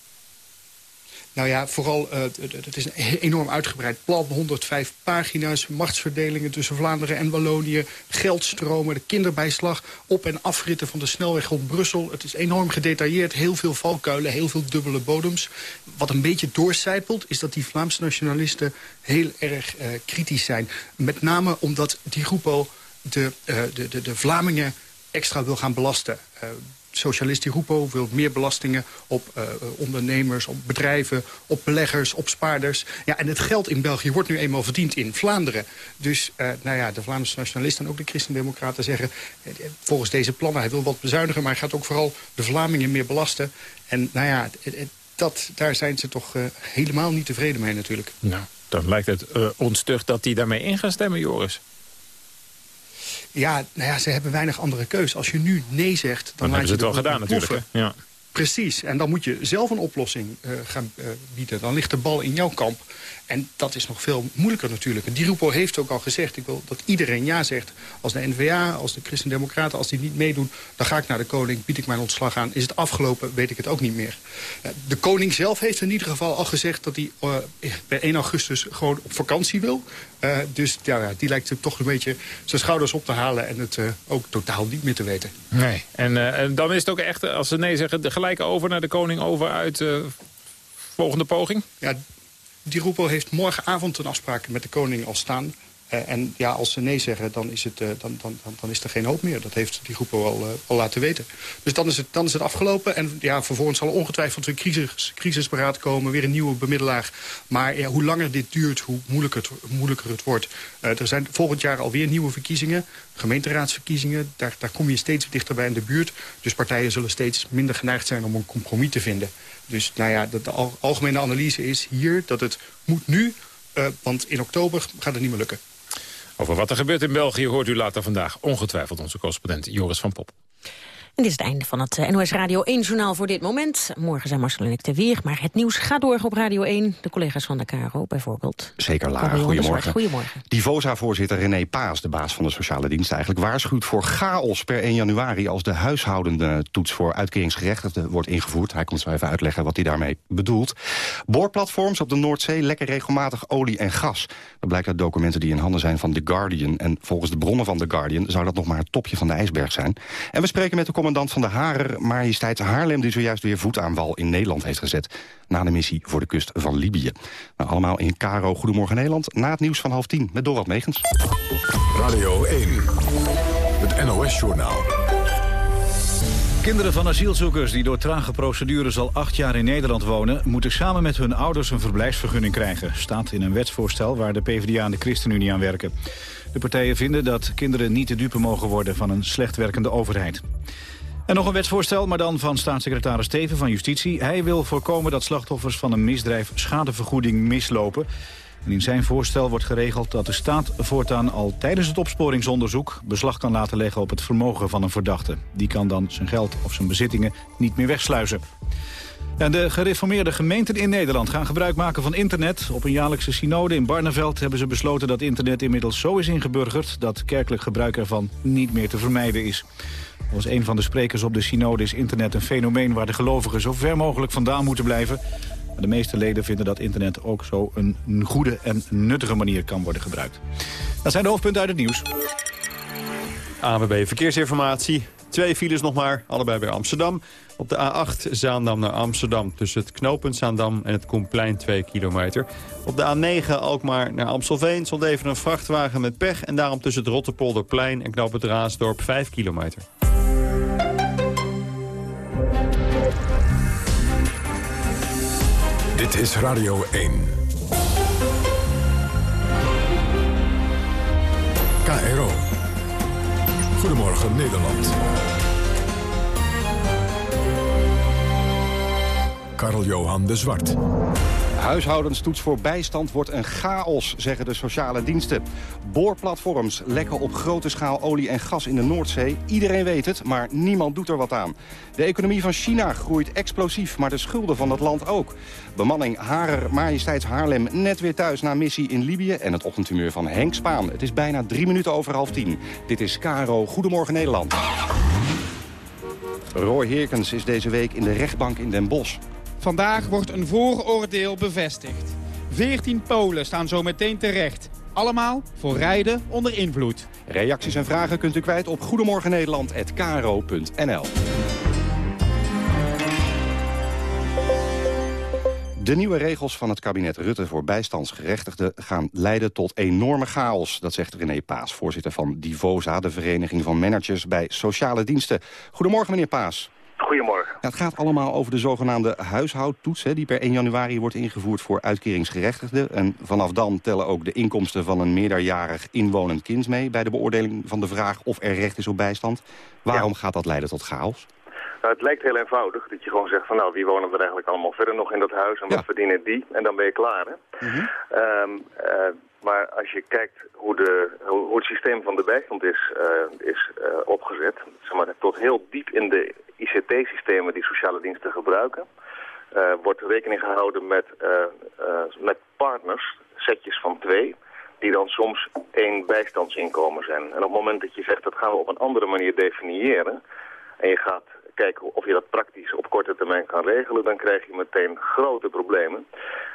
Nou ja, vooral, uh, het is een enorm uitgebreid plan. 105 pagina's, machtsverdelingen tussen Vlaanderen en Wallonië... geldstromen, de kinderbijslag, op- en afritten van de snelweg rond Brussel. Het is enorm gedetailleerd, heel veel valkuilen, heel veel dubbele bodems. Wat een beetje doorcijpelt, is dat die Vlaamse nationalisten heel erg uh, kritisch zijn. Met name omdat die groepo de, uh, de, de, de Vlamingen extra wil gaan belasten socialist die Rupo wil meer belastingen op uh, ondernemers, op bedrijven, op beleggers, op spaarders. Ja, en het geld in België wordt nu eenmaal verdiend in Vlaanderen. Dus uh, nou ja, de Vlaamse nationalisten en ook de christendemocraten zeggen... volgens deze plannen, hij wil wat bezuinigen... maar hij gaat ook vooral de Vlamingen meer belasten. En nou ja, dat, daar zijn ze toch helemaal niet tevreden mee natuurlijk. Nou, dan lijkt het ons terug dat die daarmee in gaan stemmen, Joris. Ja, nou ja, ze hebben weinig andere keus. Als je nu nee zegt... Dan, dan hebben ze het wel gedaan natuurlijk. Ja. Precies, en dan moet je zelf een oplossing uh, gaan uh, bieden. Dan ligt de bal in jouw kamp. En dat is nog veel moeilijker natuurlijk. Die Rupo heeft ook al gezegd, ik wil dat iedereen ja zegt. Als de NVA, als de Christen-Democraten, als die niet meedoen... dan ga ik naar de koning, bied ik mijn ontslag aan. Is het afgelopen, weet ik het ook niet meer. De koning zelf heeft in ieder geval al gezegd... dat hij uh, bij 1 augustus gewoon op vakantie wil. Uh, dus ja, die lijkt toch een beetje zijn schouders op te halen... en het uh, ook totaal niet meer te weten. Nee, en, en, dan is het ook echt, als ze nee zeggen... gelijk over naar de koning, over uit volgende poging? Ja, Di Rupo heeft morgenavond een afspraak met de koning al staan. Eh, en ja, als ze nee zeggen, dan is, het, eh, dan, dan, dan, is er geen hoop meer. Dat heeft die groep al, eh, al laten weten. Dus dan is, het, dan is het afgelopen. En ja, vervolgens zal ongetwijfeld een crisis, crisisberaad komen. Weer een nieuwe bemiddelaar. Maar ja, hoe langer dit duurt, hoe moeilijker het, moeilijker het wordt. er zijn volgend jaar alweer nieuwe verkiezingen. Gemeenteraadsverkiezingen. Daar, daar kom je steeds dichterbij in de buurt. Dus partijen zullen steeds minder geneigd zijn om een compromis te vinden. Dus nou ja, de, de algemene analyse is hier dat het moet nu... want in oktober gaat het niet meer lukken. Over wat er gebeurt in België hoort u later vandaag ongetwijfeld onze correspondent Joris van Pop. En dit is het einde van het eh, NOS Radio 1-journaal voor dit moment. Morgen zijn Marcel en ik te weer, maar het nieuws gaat door op Radio 1. De collega's van de KRO bijvoorbeeld. Zeker, Lara. Goedemorgen. Goedemorgen. Divosa-voorzitter René Paas, de baas van de sociale dienst... eigenlijk waarschuwt voor chaos per 1 januari... als de huishoudende toets voor uitkeringsgerechtigden wordt ingevoerd. Hij komt zo even uitleggen wat hij daarmee bedoelt. Boorplatforms op de Noordzee lekken regelmatig olie en gas. Dat blijkt uit documenten die in handen zijn van The Guardian. En volgens de bronnen van The Guardian zou dat nog maar het topje van de ijsberg zijn. En we spreken met de commandant van de Harer Majesteit Haarlem... die zojuist weer voet aan wal in Nederland heeft gezet... na de missie voor de kust van Libië. Nou, allemaal in Caro Goedemorgen Nederland... na het nieuws van half tien met Dorot Megens. Radio 1, het NOS-journaal. Kinderen van asielzoekers die door trage procedures al acht jaar in Nederland wonen... moeten samen met hun ouders een verblijfsvergunning krijgen. Staat in een wetsvoorstel waar de PvdA en de ChristenUnie aan werken. De partijen vinden dat kinderen niet te dupe mogen worden van een slecht werkende overheid. En nog een wetsvoorstel, maar dan van staatssecretaris Steven van Justitie. Hij wil voorkomen dat slachtoffers van een misdrijf schadevergoeding mislopen. En in zijn voorstel wordt geregeld dat de staat voortaan al tijdens het opsporingsonderzoek beslag kan laten leggen op het vermogen van een verdachte. Die kan dan zijn geld of zijn bezittingen niet meer wegsluizen. En de gereformeerde gemeenten in Nederland gaan gebruik maken van internet. Op een jaarlijkse synode in Barneveld hebben ze besloten dat internet inmiddels zo is ingeburgerd... dat kerkelijk gebruik ervan niet meer te vermijden is. Volgens een van de sprekers op de synode is internet een fenomeen... waar de gelovigen zo ver mogelijk vandaan moeten blijven. de meeste leden vinden dat internet ook zo een goede en nuttige manier kan worden gebruikt. Dat zijn de hoofdpunten uit het nieuws. ANWB Verkeersinformatie. Twee files nog maar, allebei bij Amsterdam. Op de A8 Zaandam naar Amsterdam tussen het knooppunt Zaandam en het Koenplein 2 kilometer. Op de A9 Alkmaar naar Amstelveen stond even een vrachtwagen met pech... en daarom tussen het Rotterpolderplein en knooppunt Raasdorp 5 kilometer. Dit is Radio 1. KRO. Goedemorgen Nederland. Karl-Johan de Zwart. Huishoudenstoets voor bijstand wordt een chaos, zeggen de sociale diensten. Boorplatforms lekken op grote schaal olie en gas in de Noordzee. Iedereen weet het, maar niemand doet er wat aan. De economie van China groeit explosief, maar de schulden van het land ook. Bemanning Harer Majesteits Haarlem net weer thuis na missie in Libië... en het ochtendhumeur van Henk Spaan. Het is bijna drie minuten over half tien. Dit is Caro. Goedemorgen Nederland. Roy Heerkens is deze week in de rechtbank in Den Bosch. Vandaag wordt een vooroordeel bevestigd. Veertien Polen staan zo meteen terecht. Allemaal voor rijden onder invloed. Reacties en vragen kunt u kwijt op goedemorgennederland.kro.nl. De nieuwe regels van het kabinet Rutte voor bijstandsgerechtigden gaan leiden tot enorme chaos. Dat zegt René Paas, voorzitter van Divosa, de vereniging van managers bij sociale diensten. Goedemorgen meneer Paas. Goedemorgen. het gaat allemaal over de zogenaamde huishoudtoets... Hè, die per 1 januari wordt ingevoerd voor uitkeringsgerechtigden. En vanaf dan tellen ook de inkomsten van een meerderjarig inwonend kind mee... bij de beoordeling van de vraag of er recht is op bijstand. Waarom gaat dat leiden tot chaos? Nou, het lijkt heel eenvoudig dat je gewoon zegt van nou, wie wonen er eigenlijk allemaal verder nog in dat huis en wat verdienen die en dan ben je klaar. Hè? Mhm. Ehm, eh, maar als je kijkt hoe, de, hoe, het systeem van de bijstand is, uh, is uh, opgezet, zeg maar, tot heel diep in de ICT-systemen die sociale diensten gebruiken, wordt rekening gehouden met, met partners, setjes van twee, die dan soms één bijstandsinkomen zijn. En op het moment dat je zegt dat gaan we op een andere manier definiëren, en je gaat kijken of je dat praktisch op korte termijn kan regelen, dan krijg je meteen grote problemen.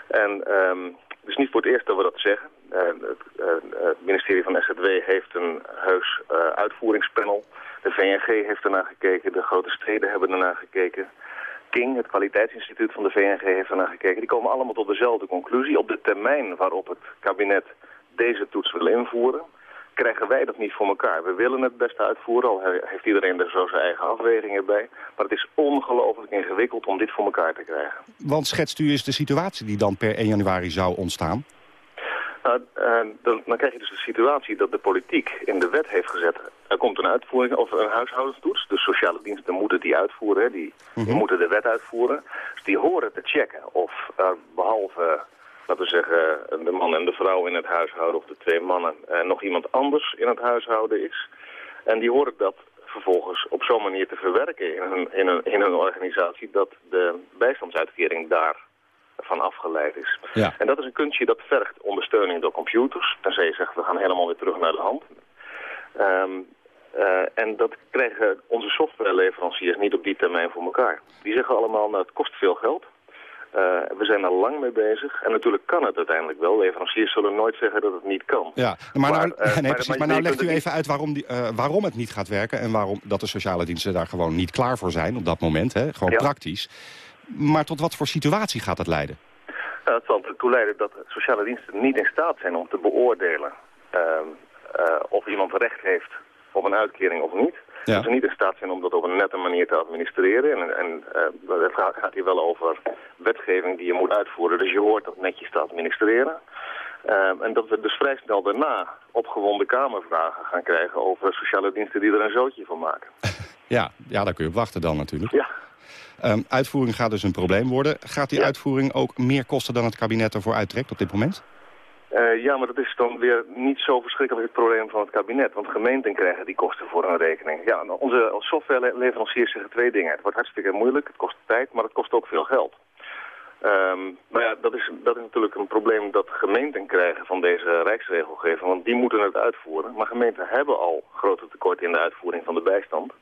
En um, het is niet voor het eerst dat we dat zeggen. Het, ministerie van SZW heeft een heus uh, uitvoeringspanel. De VNG heeft ernaar gekeken, de grote steden hebben ernaar gekeken. King, het kwaliteitsinstituut van de VNG, heeft ernaar gekeken. Die komen allemaal tot dezelfde conclusie. Op de termijn waarop het kabinet deze toets willen invoeren, krijgen wij dat niet voor elkaar. We willen het best uitvoeren, al heeft iedereen er zo zijn eigen afwegingen bij. Maar het is ongelooflijk ingewikkeld om dit voor elkaar te krijgen. Want schetst u eens de situatie die dan per 1 januari zou ontstaan? Nou, uh, dan, dan, krijg je dus de situatie dat de politiek in de wet heeft gezet. Er komt een uitvoering of een huishoudenstoets. De sociale diensten moeten die uitvoeren. Die, Mhm. moeten de wet uitvoeren. Dus die horen te checken of er behalve, laten we zeggen, de man en de vrouw in het huishouden... of de twee mannen, uh, nog iemand anders in het huishouden is. En die horen dat vervolgens op zo'n manier te verwerken in hun, in, hun, in hun organisatie... dat de bijstandsuitkering daar van afgeleid is. Ja. En dat is een kunstje dat vergt ondersteuning door computers. Tenzij je zegt, we gaan helemaal weer terug naar de hand. Um, uh, en dat krijgen onze softwareleveranciers niet op die termijn voor elkaar. Die zeggen allemaal, nou, het kost veel geld. Uh, we zijn er lang mee bezig. En natuurlijk kan het uiteindelijk wel. Leveranciers zullen nooit zeggen dat het niet kan. Ja, maar, Maar, nou, eh, nee, maar- precies, maar maar je nou legt u even uit waarom, die, eh, waarom het niet gaat werken... en waarom dat de sociale diensten daar gewoon niet klaar voor zijn op dat moment. Hè? Gewoon Ja. praktisch. Maar tot wat voor situatie gaat dat leiden? Nou, het zal ertoe leiden dat sociale diensten niet in staat zijn om te beoordelen uh, uh, of iemand recht heeft op een uitkering of niet. Ja. Dat ze niet in staat zijn om dat op een nette manier te administreren. En, en uh, het gaat, gaat hier wel over wetgeving die je moet uitvoeren. Dus je hoort dat netjes te administreren. Uh, en dat we dus vrij snel daarna opgewonden kamervragen gaan krijgen over sociale diensten die er een zootje van maken. Ja, ja daar kun je op wachten dan natuurlijk. Ja. Um, uitvoering gaat dus een probleem worden. Gaat die Ja. uitvoering ook meer kosten dan het kabinet ervoor uittrekt op dit moment? Uh, ja, maar dat is dan weer niet zo verschrikkelijk het probleem van het kabinet. Want gemeenten krijgen die kosten voor hun rekening. Ja, onze softwareleveranciers zeggen twee dingen. Het wordt hartstikke moeilijk, het kost tijd, maar het kost ook veel geld. Um, maar ja, dat is, dat is natuurlijk een probleem dat gemeenten krijgen van deze rijksregelgeving. Want die moeten het uitvoeren. Maar gemeenten hebben al grote tekorten in de uitvoering van de bijstand.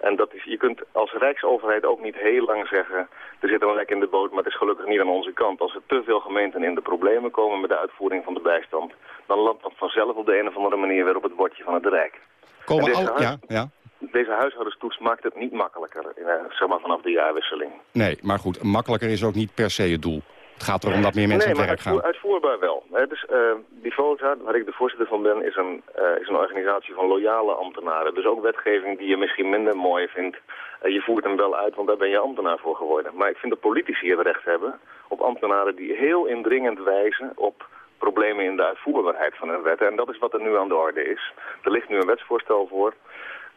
En dat is, je kunt als rijksoverheid ook niet heel lang zeggen... er zit een lek in de boot, maar het is gelukkig niet aan onze kant. Als er te veel gemeenten in de problemen komen met de uitvoering van de bijstand... dan landt dat vanzelf op de een of andere manier weer op het bordje van het Rijk. Komen En deze al, ja, ja. Deze huishoudenstoets maakt het niet makkelijker, eh, zeg maar vanaf de jaarwisseling. Nee, maar goed, makkelijker is ook niet per se het doel. Het gaat erom dat meer mensen nee, aan het werk gaan. uitvoer, uitvoerbaar wel. Hè, dus, uh, die VOTA, waar ik de voorzitter van ben, is een, uh, is een organisatie van loyale ambtenaren. Dus ook wetgeving die je misschien minder mooi vindt. Uh, je voert hem wel uit, want daar ben je ambtenaar voor geworden. Maar ik vind dat politici het recht hebben op ambtenaren die heel indringend wijzen op problemen in de uitvoerbaarheid van hun wetten. En dat is wat er nu aan de orde is. Er ligt nu een wetsvoorstel voor.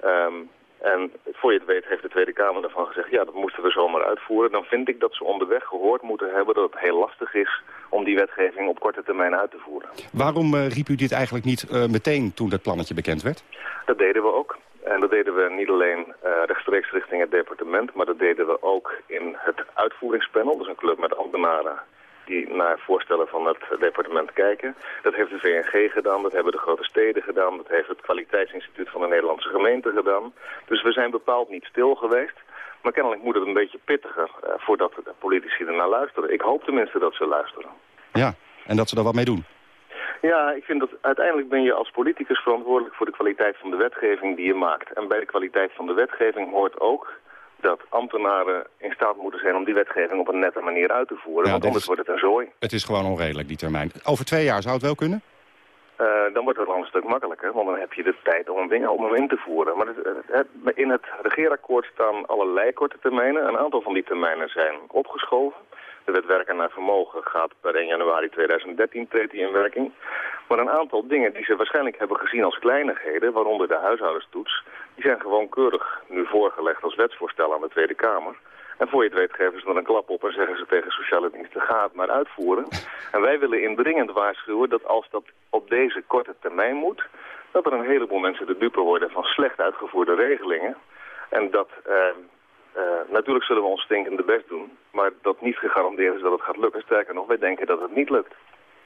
Um, en voor je het weet heeft de Tweede Kamer ervan gezegd... ja, dat moesten we zomaar uitvoeren. Dan vind ik dat ze onderweg gehoord moeten hebben... dat het heel lastig is om die wetgeving op korte termijn uit te voeren. Waarom uh, riep u dit eigenlijk niet uh, meteen toen dat plannetje bekend werd? Dat deden we ook. En dat deden we niet alleen uh, rechtstreeks richting het departement... maar dat deden we ook in het uitvoeringspanel. Is een club met ambtenaren die naar voorstellen van het departement kijken. Dat heeft de VNG gedaan, dat hebben de grote steden gedaan... dat heeft het kwaliteitsinstituut van de Nederlandse gemeente gedaan. Dus we zijn bepaald niet stil geweest. Maar kennelijk moet het een beetje pittiger uh, voordat de politici ernaar luisteren. Ik hoop tenminste dat ze luisteren. Ja, en dat ze er wat mee doen. Ja, ik vind dat uiteindelijk ben je als politicus verantwoordelijk voor de kwaliteit van de wetgeving die je maakt. En bij de kwaliteit van de wetgeving hoort ook dat ambtenaren in staat moeten zijn om die wetgeving op een nette manier uit te voeren. Ja, want anders is, wordt het een zooi. Het is gewoon onredelijk, die termijn. Over twee jaar zou het wel kunnen? Uh, dan wordt het wel een stuk makkelijker, want dan heb je de tijd om hem, om hem in te voeren. Maar het, het, in het regeerakkoord staan allerlei korte termijnen. Een aantal van die termijnen zijn opgeschoven. De wet werken naar vermogen gaat per 1 januari 2013 treedt die in werking. Maar een aantal dingen die ze waarschijnlijk hebben gezien als kleinigheden, waaronder de huishouderstoets, die zijn gewoon keurig nu voorgelegd als wetsvoorstel aan de Tweede Kamer. En voor je het weet geven ze er een klap op en zeggen ze tegen sociale diensten, ga het maar uitvoeren. En wij willen indringend waarschuwen dat als dat op deze korte termijn moet, dat er een heleboel mensen de dupe worden van slecht uitgevoerde regelingen. En dat... Uh, uh, natuurlijk zullen we ons stinkende best doen, maar dat niet gegarandeerd is dat het gaat lukken. Sterker nog, wij denken dat het niet lukt.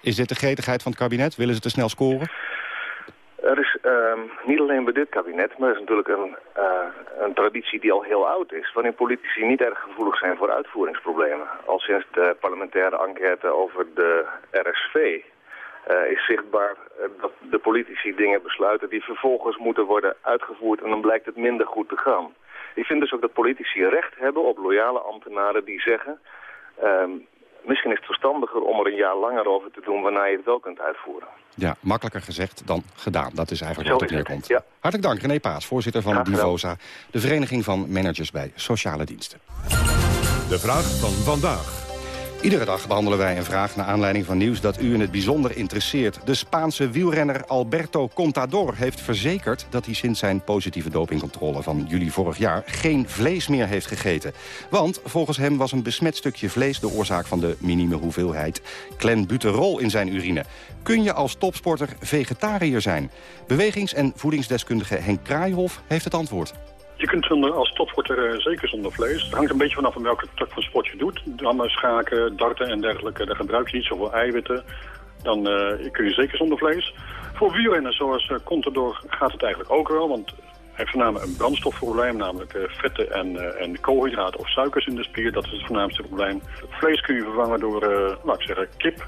Is dit de gretigheid van het kabinet? Willen ze te snel scoren? Er is uh, niet alleen bij dit kabinet, maar er is natuurlijk een, uh, een traditie die al heel oud is... waarin politici niet erg gevoelig zijn voor uitvoeringsproblemen. Al sinds de parlementaire enquête over de RSV uh, is zichtbaar dat de politici dingen besluiten... die vervolgens moeten worden uitgevoerd en dan blijkt het minder goed te gaan. Ik vind dus ook dat politici recht hebben op loyale ambtenaren die zeggen... Um, misschien is het verstandiger om er een jaar langer over te doen... waarna je het wel kunt uitvoeren. Ja, makkelijker gezegd dan gedaan. Dat is eigenlijk Zo wat het neerkomt. ja. Hartelijk dank, René Paas, voorzitter van. Divosa... de Vereniging van Managers bij Sociale Diensten. De vraag van vandaag. Iedere dag behandelen wij een vraag naar aanleiding van nieuws dat u in het bijzonder interesseert. De Spaanse wielrenner Alberto Contador heeft verzekerd dat hij sinds zijn positieve dopingcontrole van juli vorig jaar geen vlees meer heeft gegeten. Want volgens hem was een besmet stukje vlees de oorzaak van de minieme hoeveelheid clenbuterol in zijn urine. Kun je als topsporter vegetariër zijn? Bewegings- en voedingsdeskundige Henk Kraaihof heeft het antwoord. Je kunt zonder, als topsporter eh, zeker zonder vlees. Het hangt een beetje vanaf van welke tak van sport je doet. Dan schaken, darten en dergelijke, daar gebruik je niet zoveel eiwitten. Dan eh, kun je zeker zonder vlees. Voor wielrenners zoals eh, Contador gaat het eigenlijk ook wel. Want hij heeft voornamelijk een brandstofprobleem, namelijk eh, vetten en, eh, en koolhydraten of suikers in de spier. Dat is het voornaamste probleem. Vlees kun je vervangen door, eh, laat zeggen, kip,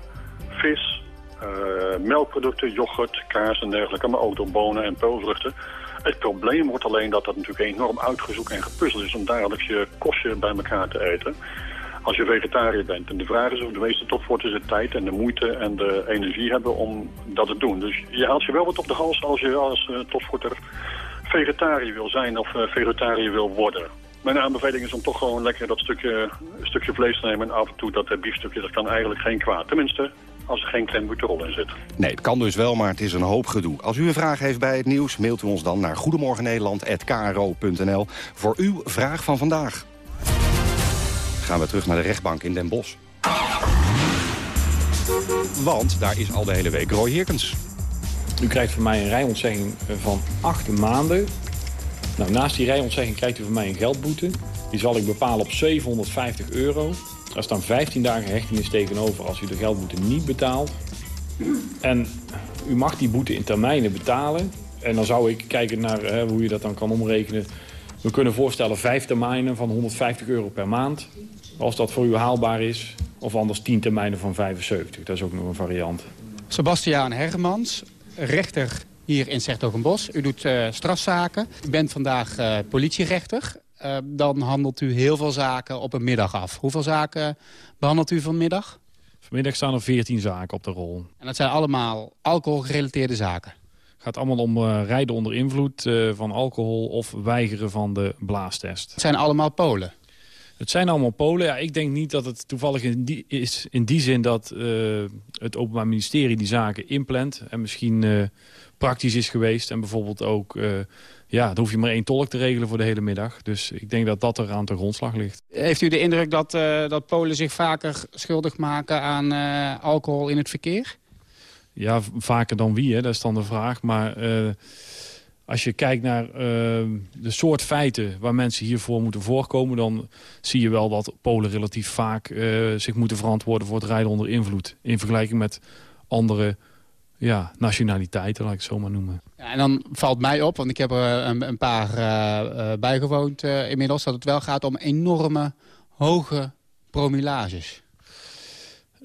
vis, eh, melkproducten, yoghurt, kaas en dergelijke. Maar ook door bonen en peulvruchten. Het probleem wordt alleen dat dat natuurlijk enorm uitgezocht en gepuzzeld is om dagelijks je kostje bij elkaar te eten. Als je vegetariër bent. En de vraag is of de meeste topsporters de tijd en de moeite en de energie hebben om dat te doen. Dus je haalt je wel wat op de hals als je als eh, topsporter vegetariër wil zijn of eh, vegetariër wil worden. Mijn aanbeveling is om toch gewoon lekker dat stukje, stukje vlees te nemen en af en toe dat eh, biefstukje, dat kan eigenlijk geen kwaad. Tenminste, als er geen clenbuterol in zit. Nee, het kan dus wel, maar het is een hoop gedoe. Als u een vraag heeft bij het nieuws, mailt u ons dan naar goedemorgennederland.kro.nl voor uw vraag van vandaag. Gaan we terug naar de rechtbank in Den Bosch. Want daar is al de hele week Roy Hirkens. U krijgt van mij een rijontzegging van acht maanden. Nou, naast die rijontzegging krijgt u van mij een geldboete. Die zal ik bepalen op 750 euro. Daar staan 15 dagen hechtenis tegenover als u de geldboete niet betaalt. En u mag die boete in termijnen betalen. En dan zou ik kijken naar hè, hoe je dat dan kan omrekenen. We kunnen voorstellen vijf termijnen van 150 euro per maand. Als dat voor u haalbaar is. Of anders 10 termijnen van 75. Dat is ook nog een variant. Sebastiaan Hermans, rechter hier in Sertogenbos. U doet eh, strafzaken. U bent vandaag eh, politierechter. Eh, dan handelt u heel veel zaken op een middag af. Hoeveel zaken behandelt u vanmiddag? Vanmiddag staan er 14 zaken op de rol. En dat zijn allemaal alcoholgerelateerde zaken. Het gaat allemaal om eh, rijden onder invloed eh, van alcohol of weigeren van de blaastest. Het zijn allemaal Polen. Het zijn allemaal Polen. Ja, ik denk niet dat het toevallig in die, is in die zin dat eh, het Openbaar Ministerie die zaken inplant. En misschien praktisch is geweest. En bijvoorbeeld ook, ja, dan hoef je maar één tolk te regelen voor de hele middag. Dus ik denk dat dat er aan de grondslag ligt. Heeft u de indruk dat, eh, dat Polen zich vaker schuldig maken aan eh, alcohol in het verkeer? Ja, vaker dan wie, hè? dat is dan de vraag. Maar eh, als je kijkt naar de soort feiten waar mensen hiervoor moeten voorkomen... dan zie je wel dat Polen relatief vaak zich moeten verantwoorden... voor het rijden onder invloed. In vergelijking met andere ja, nationaliteiten, laat ik het zo maar noemen. En dan valt mij op, want ik heb er een, een paar eh, eh, bijgewoond eh, inmiddels... dat het wel gaat om enorme hoge promulages.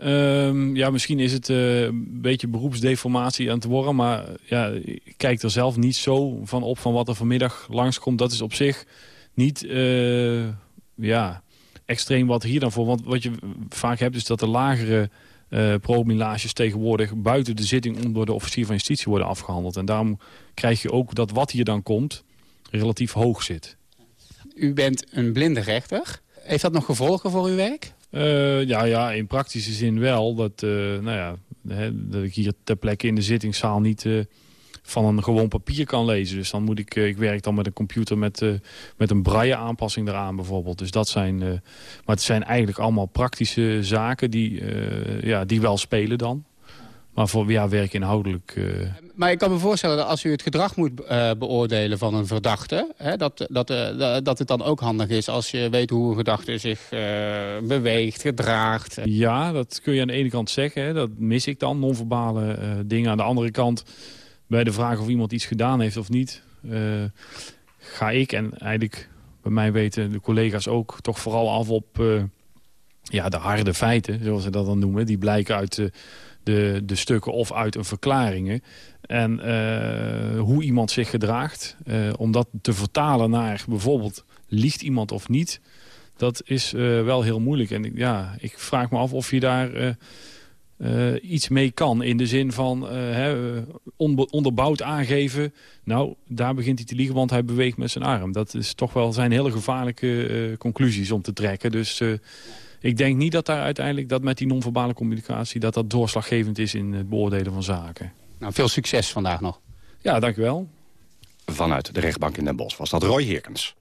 Ehm, ja, misschien is het eh, een beetje beroepsdeformatie aan het worden. Maar ja, ik kijk er zelf niet zo van op van wat er vanmiddag langskomt. Dat is op zich niet eh, ja, extreem wat hier dan voor. Want wat je vaak hebt is dat de lagere eh promulages tegenwoordig buiten de zitting om door de officier van justitie worden afgehandeld. En daarom krijg je ook dat wat hier dan komt relatief hoog zit. U bent een blinde rechter. Heeft dat nog gevolgen voor uw werk? Eh, ja, ja, in praktische zin wel. Dat, eh, nou ja, hè, dat ik hier ter plekke in de zittingszaal niet van een gewoon papier kan lezen. Dus dan moet ik, eh, ik werk dan met een computer met, eh, met een braille aanpassing eraan bijvoorbeeld. Dus dat zijn, eh, maar het zijn eigenlijk allemaal praktische zaken die, ja, die wel spelen dan. Maar voor ja, werk inhoudelijk... Maar ik kan me voorstellen dat als u het gedrag moet beoordelen van een verdachte... Hè, dat, dat, dat het dan ook handig is als je weet hoe een verdachte zich beweegt, gedraagt. Ja, dat kun je aan de ene kant zeggen. Hè. Dat mis ik dan, non-verbale dingen. Aan de andere kant, bij de vraag of iemand iets gedaan heeft of niet... eh, ga ik en eigenlijk, bij mij weten de collega's ook... toch vooral af op eh, ja, de harde feiten, zoals ze dat dan noemen. Die blijken uit de, de, de stukken of uit een verklaringen. En eh, hoe iemand zich gedraagt. om dat te vertalen naar bijvoorbeeld... liegt iemand of niet... Dat is wel heel moeilijk. En ja, ik vraag me af of je daar eh, iets mee kan. In de zin van eh, hè, eh, onderbouwd aangeven... nou, daar begint hij te liegen, want hij beweegt met zijn arm. Dat is toch wel zijn hele gevaarlijke eh, conclusies om te trekken. Dus eh, ik denk niet dat daar uiteindelijk... dat met die non-verbale communicatie... dat dat doorslaggevend is in het beoordelen van zaken. Nou, veel succes vandaag nog. Ja, dank u wel. Vanuit de rechtbank in Den Bosch was dat Roy Heerkens.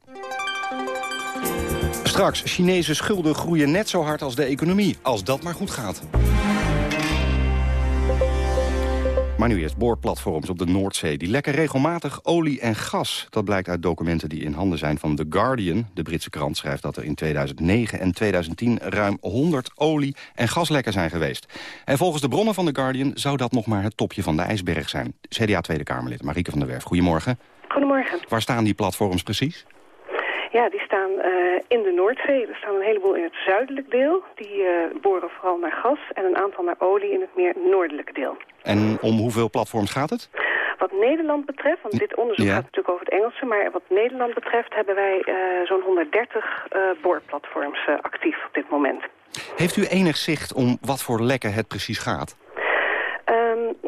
Straks, Chinese schulden groeien net zo hard als de economie. Als dat maar goed gaat. Maar nu eerst boorplatforms op de Noordzee. Die lekken regelmatig olie en gas. Dat blijkt uit documenten die in handen zijn van The Guardian. De Britse krant schrijft dat er in 2009 en 2010 ruim 100 olie- en gaslekken zijn geweest. En volgens de bronnen van The Guardian zou dat nog maar het topje van de ijsberg zijn. CDA Tweede Kamerlid Marieke van der Werf, goedemorgen. Goedemorgen. Waar staan die platforms precies? Ja, die staan eh, in de Noordzee. Er staan een heleboel in het zuidelijk deel. Die eh, boren vooral naar gas en een aantal naar olie in het meer noordelijke deel. En om hoeveel platforms gaat het? Wat Nederland betreft, want dit onderzoek Ja. gaat natuurlijk over het Engelse... maar wat Nederland betreft hebben wij eh, zo'n 130 eh, boorplatforms actief op dit moment. Heeft u enig zicht om wat voor lekken het precies gaat?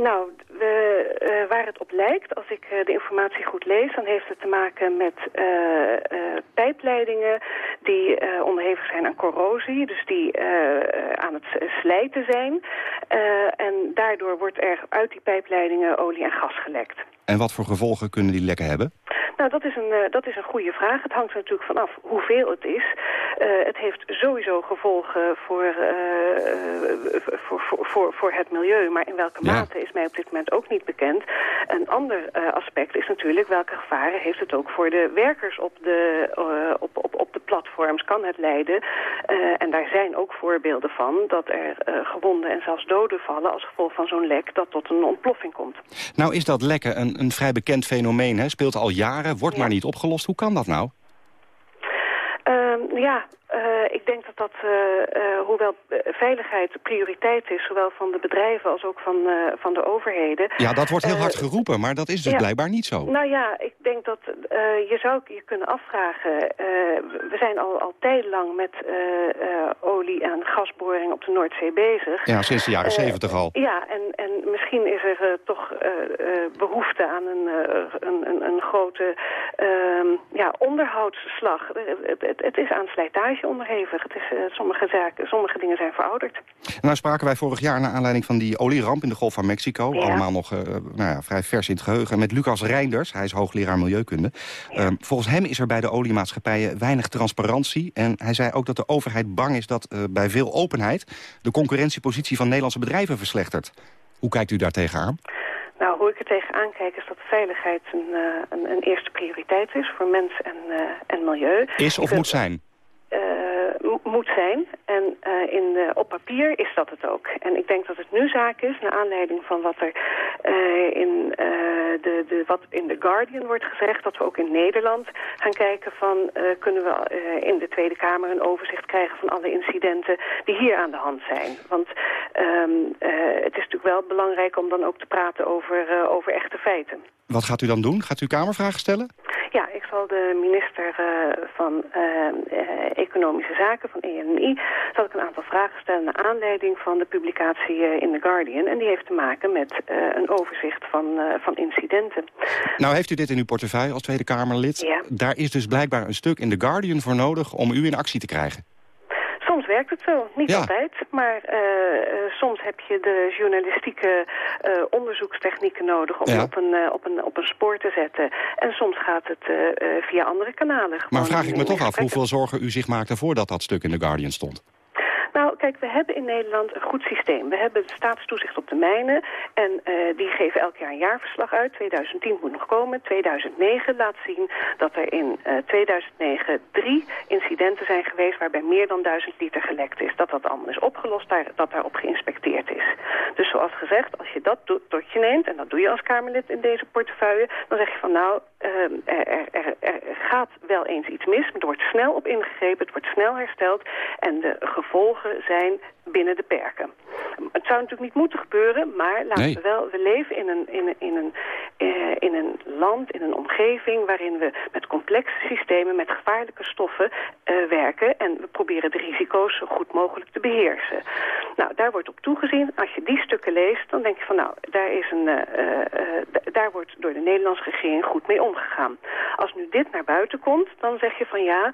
Nou, eh, waar het op lijkt, als ik eh, de informatie goed lees... dan heeft het te maken met eh, pijpleidingen die onderhevig zijn aan corrosie. Dus die aan het slijten zijn. En daardoor wordt er uit die pijpleidingen olie en gas gelekt. En wat voor gevolgen kunnen die lekken hebben? Nou, dat is, een, eh, dat is een goede vraag. Het hangt er natuurlijk vanaf hoeveel het is. Eh, het heeft sowieso gevolgen voor, eh, voor, voor, voor, voor het milieu. Maar in welke Ja. mate is mij op dit moment ook niet bekend. Een ander aspect is natuurlijk welke gevaren heeft het ook voor de werkers op de, op, op, op de platforms. Kan het leiden? En daar zijn ook voorbeelden van dat er gewonden en zelfs doden vallen als gevolg van zo'n lek dat tot een ontploffing komt. Nou is dat lekken een, een vrij bekend fenomeen. Hè? Speelt al jaren, wordt maar niet opgelost. Hoe kan dat nou? Ehm, ja, eh, ik denk dat dat, eh, eh, hoewel veiligheid prioriteit is... zowel van de bedrijven als ook van, van de overheden... Ja, dat wordt heel hard geroepen, maar dat is dus ja. blijkbaar niet zo. Nou ja, ik denk dat je zou je kunnen afvragen... we zijn al, al tijdenlang met olie- en gasboring op de Noordzee bezig. Ja, sinds de jaren zeventig al. Ja, en, en misschien is er toch eh, eh, behoefte aan een, een, een, een grote ehm, ja, onderhoudsslag. Het, het, het is aan slijtage onderhevig. Het is, eh, sommige, zaken, sommige dingen zijn verouderd. Nou spraken wij vorig jaar naar aanleiding van die olieramp in de Golf van Mexico. Ja. Allemaal nog eh, nou ja, vrij vers in het geheugen. Met Lucas Reinders, hij is hoogleraar milieukunde. Ehm, volgens hem is er bij de oliemaatschappijen weinig transparantie. En hij zei ook dat de overheid bang is dat eh, bij veel openheid... de concurrentiepositie van Nederlandse bedrijven verslechtert. Hoe kijkt u daar tegenaan? Nou, hoe ik er tegenaan kijk is dat veiligheid een, eh, een, een eerste prioriteit is voor mens en, eh, en milieu. Is of moet zijn? eh, moet zijn. En eh, in, de- op papier is dat het ook. En ik denk dat het nu zaak is, naar aanleiding van wat er eh, in, eh, de, de, wat in The Guardian wordt gezegd... dat we ook in Nederland gaan kijken van... eh, kunnen we eh, in de Tweede Kamer een overzicht krijgen van alle incidenten... die hier aan de hand zijn. Want ehm, eh, het is natuurlijk wel belangrijk om dan ook te praten over, eh, over echte feiten. Wat gaat u dan doen? Gaat u Kamervragen stellen? Ja, ik zal de minister eh, van eh, eh, Economische Zaken, van ENI, zal ik een aantal vragen stellen naar aanleiding van de publicatie in The Guardian. En die heeft te maken met een overzicht van, van incidenten. Nou heeft u dit in uw portefeuille als Tweede Kamerlid. Ja. Daar is dus blijkbaar een stuk in The Guardian voor nodig... om u in actie te krijgen. Werkt het zo, niet Ja. altijd. Maar eh, eh, soms heb je de journalistieke eh, onderzoekstechnieken nodig om Ja. op, een, op, een, op een spoor te zetten. En soms gaat het via andere kanalen. Maar vraag ik me toch af hoeveel zorgen u zich maakte... voordat dat stuk in The Guardian stond. Nou, kijk, we hebben in Nederland een goed systeem. We hebben staatstoezicht op de mijnen en eh, die geven elk jaar een jaarverslag uit. 2010 moet nog komen. 2009 laat zien dat er in eh 2009 drie incidenten zijn geweest waarbij meer dan 1000 liter gelekt is. Dat dat allemaal is opgelost, daar, dat daarop geïnspecteerd is. Dus zoals gezegd, als je dat tot je neemt, en dat doe je als Kamerlid in deze portefeuille, dan zeg je van nou, ehm, er, er, er, gaat wel eens iets mis, er wordt snel op ingegrepen, het wordt snel hersteld. En de gevolgen zijn binnen de perken. Het zou natuurlijk niet moeten gebeuren, maar laten Nee. we wel, we leven in een, in een, in een, eh, in een land, in een omgeving waarin we met complexe systemen, met gevaarlijke stoffen uh, werken. En we proberen de risico's zo goed mogelijk te beheersen. Nou, daar wordt op toegezien. Als je die stukken leest, dan denk je van nou, daar, is een, daar wordt door de Nederlandse regering goed mee omgegaan. Als nu dit naar buiten komt, dan zeg je van ja,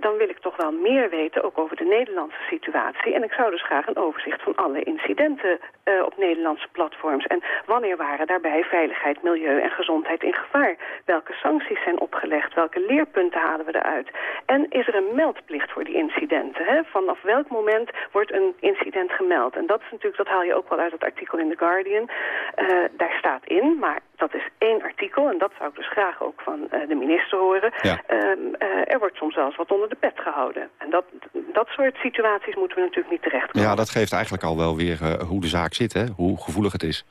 dan wil ik toch wel meer weten, ook over de Nederlandse situatie. En ik zou dus graag een overzicht van alle incidenten uh, op Nederlandse platforms. En wanneer waren daarbij veiligheid, milieu en gezondheid in gevaar? Welke sancties zijn opgelegd? Welke leerpunten halen we eruit? En is er een meldplicht voor die incidenten? Hè? Vanaf welk moment wordt een incident gemeld? En dat is natuurlijk, dat haal je ook wel uit het artikel in The Guardian. Uh, daar staat in, maar dat is één artikel, en dat zou ik dus graag ook van uh, de minister horen. Ja. Uh, er wordt soms zelfs wat onder de pet gehouden. En dat, dat soort situaties moeten we natuurlijk niet terechtkomen. Ja, dat geeft eigenlijk al wel weer uh, hoe de zaak zit, hè? hoe gevoelig het is.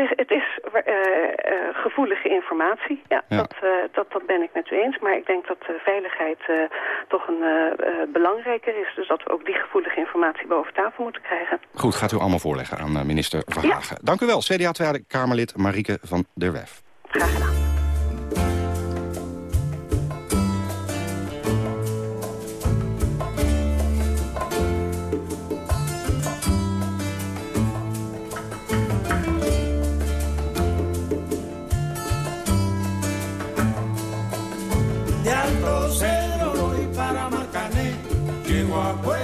Het is, het is uh, uh, gevoelige informatie, ja, ja. Dat, uh, dat, dat ben ik met u eens. Maar ik denk dat veiligheid toch een belangrijker is. Dus dat we ook die gevoelige informatie boven tafel moeten krijgen. Goed, gaat u allemaal voorleggen aan minister Verhagen. Ja. Dank u wel, CDA Tweede Kamerlid Marieke van der Wef. Graag gedaan. walk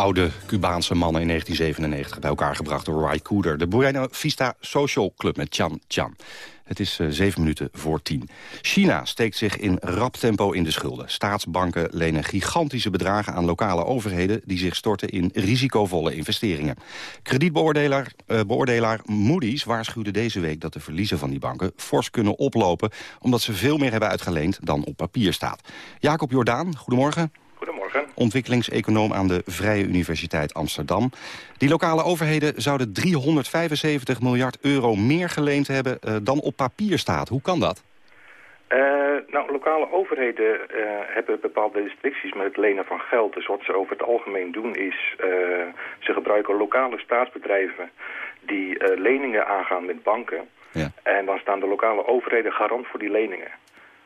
oude Cubaanse mannen in 1997 bij elkaar gebracht door Cooder. De Bueno Vista Social Club met Chan Chan. Het is uh, zeven minuten voor tien. China steekt zich in rap tempo in de schulden. Staatsbanken lenen gigantische bedragen aan lokale overheden... die zich storten in risicovolle investeringen. Kredietbeoordelaar uh, beoordelaar Moody's waarschuwde deze week... dat de verliezen van die banken fors kunnen oplopen... omdat ze veel meer hebben uitgeleend dan op papier staat. Jacob Jordaan, goedemorgen ontwikkelingseconoom aan de Vrije Universiteit Amsterdam. Die lokale overheden zouden 375 miljard euro meer geleend hebben uh, dan op papier staat. Hoe kan dat? Uh, nou, lokale overheden uh, hebben bepaalde restricties met het lenen van geld. Dus wat ze over het algemeen doen is, ze gebruiken lokale staatsbedrijven die leningen aangaan met banken. Ja. En dan staan de lokale overheden garant voor die leningen.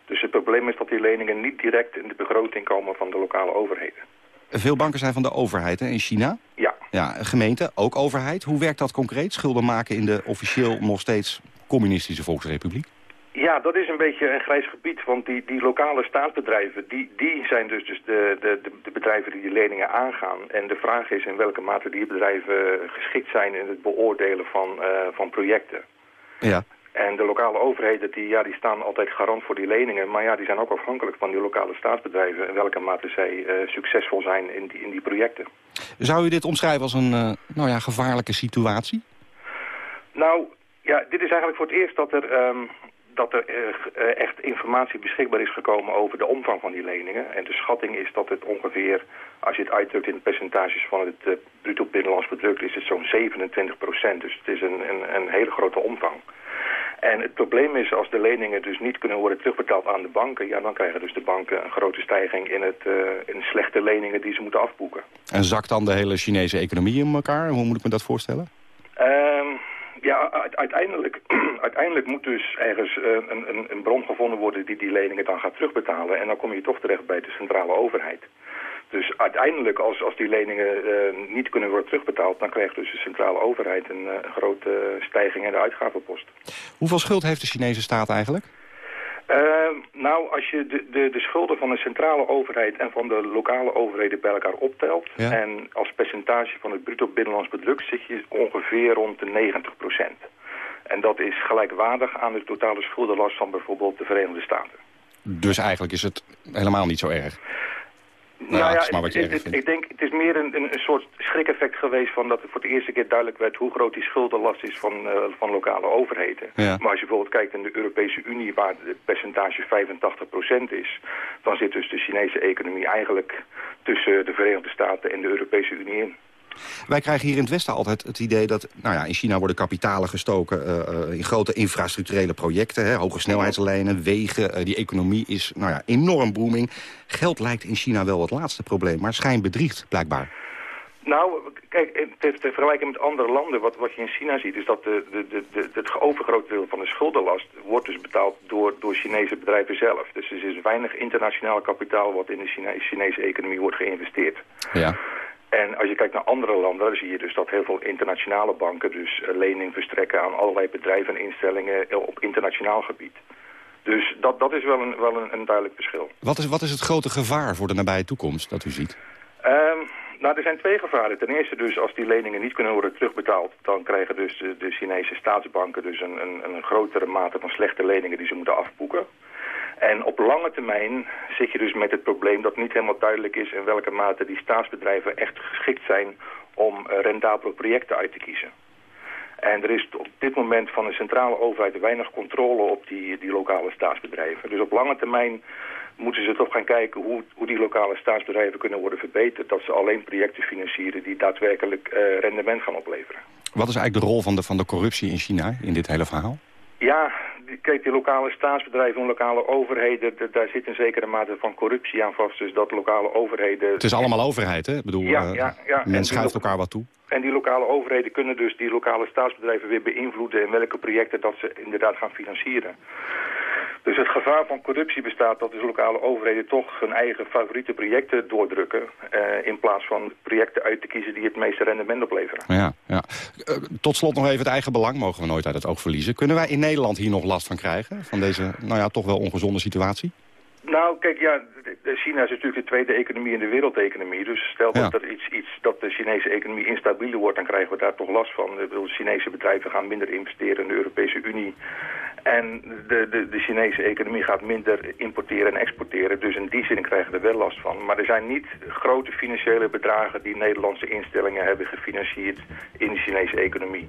Dus het probleem is dat die leningen niet direct in de begroting komen van de lokale overheden. Veel banken zijn van de overheid hè, in China? Ja. ja. Gemeente, ook overheid. Hoe werkt dat concreet? Schulden maken in de officieel nog steeds communistische Volksrepubliek? Ja, dat is een beetje een grijs gebied, want die, die lokale staatsbedrijven, die, die zijn dus, dus de, de, de bedrijven die die leningen aangaan. En de vraag is in welke mate die bedrijven geschikt zijn in het beoordelen van, uh, van projecten. Ja. En de lokale overheden die, ja, die staan altijd garant voor die leningen. Maar ja, die zijn ook afhankelijk van die lokale staatsbedrijven... in welke mate zij uh, succesvol zijn in die, in die projecten. Zou u dit omschrijven als een uh, nou ja, gevaarlijke situatie? Nou, ja, dit is eigenlijk voor het eerst dat er... Um, dat er uh, echt informatie beschikbaar is gekomen over de omvang van die leningen. En de schatting is dat het ongeveer, als je het uitdrukt in percentages van het uh, bruto binnenlands product, is het zo'n 27 procent. Dus het is een, een, een hele grote omvang. En het probleem is, als de leningen dus niet kunnen worden terugbetaald aan de banken... ja, dan krijgen dus de banken een grote stijging in, het, uh, in slechte leningen die ze moeten afboeken. En zakt dan de hele Chinese economie in elkaar? Hoe moet ik me dat voorstellen? Um, ja, uiteindelijk, uiteindelijk moet dus ergens uh, een, een, een bron gevonden worden die die leningen dan gaat terugbetalen. En dan kom je toch terecht bij de centrale overheid. Dus uiteindelijk, als, als die leningen uh, niet kunnen worden terugbetaald... dan krijgt dus de centrale overheid een uh, grote stijging in de uitgavenpost. Hoeveel schuld heeft de Chinese staat eigenlijk? Uh, nou, als je de, de, de schulden van de centrale overheid en van de lokale overheden bij elkaar optelt... Ja. en als percentage van het bruto binnenlands product zit je ongeveer rond de 90 procent. En dat is gelijkwaardig aan de totale schuldenlast van bijvoorbeeld de Verenigde Staten. Dus eigenlijk is het helemaal niet zo erg? Nou, nou ja, het, het, ik denk, het is meer een, een, een soort schrik-effect geweest van dat het voor de eerste keer duidelijk werd hoe groot die schuldenlast is van, uh, van lokale overheden. Ja. Maar als je bijvoorbeeld kijkt in de Europese Unie waar het percentage 85% is, dan zit dus de Chinese economie eigenlijk tussen de Verenigde Staten en de Europese Unie in. Wij krijgen hier in het Westen altijd het idee dat... nou ja, in China worden kapitalen gestoken uh, in grote infrastructurele projecten. Hè, hoge snelheidslijnen, wegen. Uh, die economie is nou ja, enorm booming. Geld lijkt in China wel het laatste probleem, maar schijn bedriegt blijkbaar. Nou, kijk, te, vergelijken met andere landen, wat, wat je in China ziet... is dat de, de, de, de, het overgrote deel van de schuldenlast wordt dus betaald door, door Chinese bedrijven zelf. Dus er is weinig internationaal kapitaal wat in de China Chinese economie wordt geïnvesteerd. Ja. En als je kijkt naar andere landen, dan zie je dus dat heel veel internationale banken dus lening verstrekken aan allerlei bedrijven en instellingen op internationaal gebied. Dus dat, dat is wel, een, wel een, een duidelijk verschil. Wat is, wat is het grote gevaar voor de nabije toekomst dat u ziet? Um, nou, er zijn twee gevaren. Ten eerste dus, als die leningen niet kunnen worden terugbetaald... dan krijgen dus de, de Chinese staatsbanken dus een, een, een grotere mate van slechte leningen die ze moeten afboeken. En op lange termijn zit je dus met het probleem dat niet helemaal duidelijk is... in welke mate die staatsbedrijven echt geschikt zijn om rendabele projecten uit te kiezen. En er is op dit moment van de centrale overheid weinig controle op die, die lokale staatsbedrijven. Dus op lange termijn moeten ze toch gaan kijken hoe, hoe die lokale staatsbedrijven kunnen worden verbeterd. Dat ze alleen projecten financieren die daadwerkelijk uh, rendement gaan opleveren. Wat is eigenlijk de rol van de, van de corruptie in China in dit hele verhaal? Ja, kijk, die lokale staatsbedrijven en lokale overheden, daar zit een zekere mate van corruptie aan vast. Dus dat lokale overheden... Het is allemaal overheid, hè? Ik bedoel, ja, ja, ja. men schuift elkaar wat toe. En die lokale overheden kunnen dus die lokale staatsbedrijven weer beïnvloeden... in welke projecten dat ze inderdaad gaan financieren. Dus het gevaar van corruptie bestaat dat de lokale overheden toch hun eigen favoriete projecten doordrukken... Uh, in plaats van projecten uit te kiezen die het meeste rendement opleveren. Ja, ja. Uh, tot slot nog even het eigen belang mogen we nooit uit het oog verliezen. Kunnen wij in Nederland hier nog last van krijgen? Van deze, nou ja, toch wel ongezonde situatie? Nou, kijk, ja, China is natuurlijk de tweede economie in de wereldeconomie. Dus stel ja. dat er iets, iets dat de Chinese economie instabieler wordt, dan krijgen we daar toch last van. De Chinese bedrijven gaan minder investeren in de Europese Unie. En de, de, de Chinese economie gaat minder importeren en exporteren. Dus in die zin krijgen we er wel last van. Maar er zijn niet grote financiële bedragen die Nederlandse instellingen hebben gefinancierd in de Chinese economie.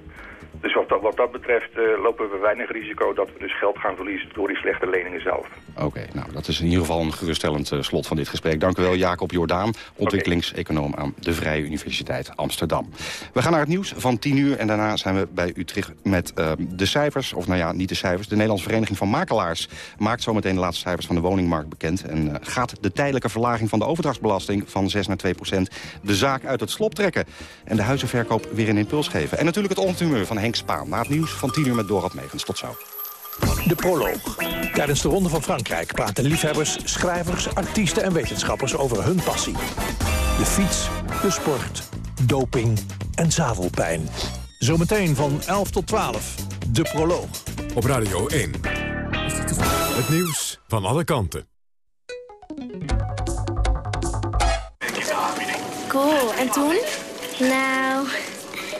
Dus wat dat, wat betreft uh, lopen we weinig risico dat we dus geld gaan verliezen door die slechte leningen zelf. Oké, nou dat is in ieder geval een geruststellend uh, slot van dit gesprek. Dank u wel Jacob Jordaan, ontwikkelingseconoom aan de Vrije Universiteit Amsterdam. We gaan naar het nieuws van 10 uur en daarna zijn we bij u terug met uh, de cijfers. Of nou ja, niet de cijfers. De Nederlandse Vereniging van Makelaars maakt zometeen de laatste cijfers van de woningmarkt bekend. En gaat de tijdelijke verlaging van de overdrachtsbelasting van 6 naar 2 procent de zaak uit het slop trekken. En de huizenverkoop weer een impuls geven. En natuurlijk het ochtendhumeur van Henk Spaan. Na het nieuws van 10 uur met Dorad Megens. Tot zo. De proloog. Tijdens de Ronde van Frankrijk praten liefhebbers, schrijvers, artiesten en wetenschappers over hun passie. De fiets, de sport, doping en zadelpijn. Zometeen van 11 tot 12. De proloog. Op Radio 1. Het nieuws van alle kanten. Cool, en toen? Nou,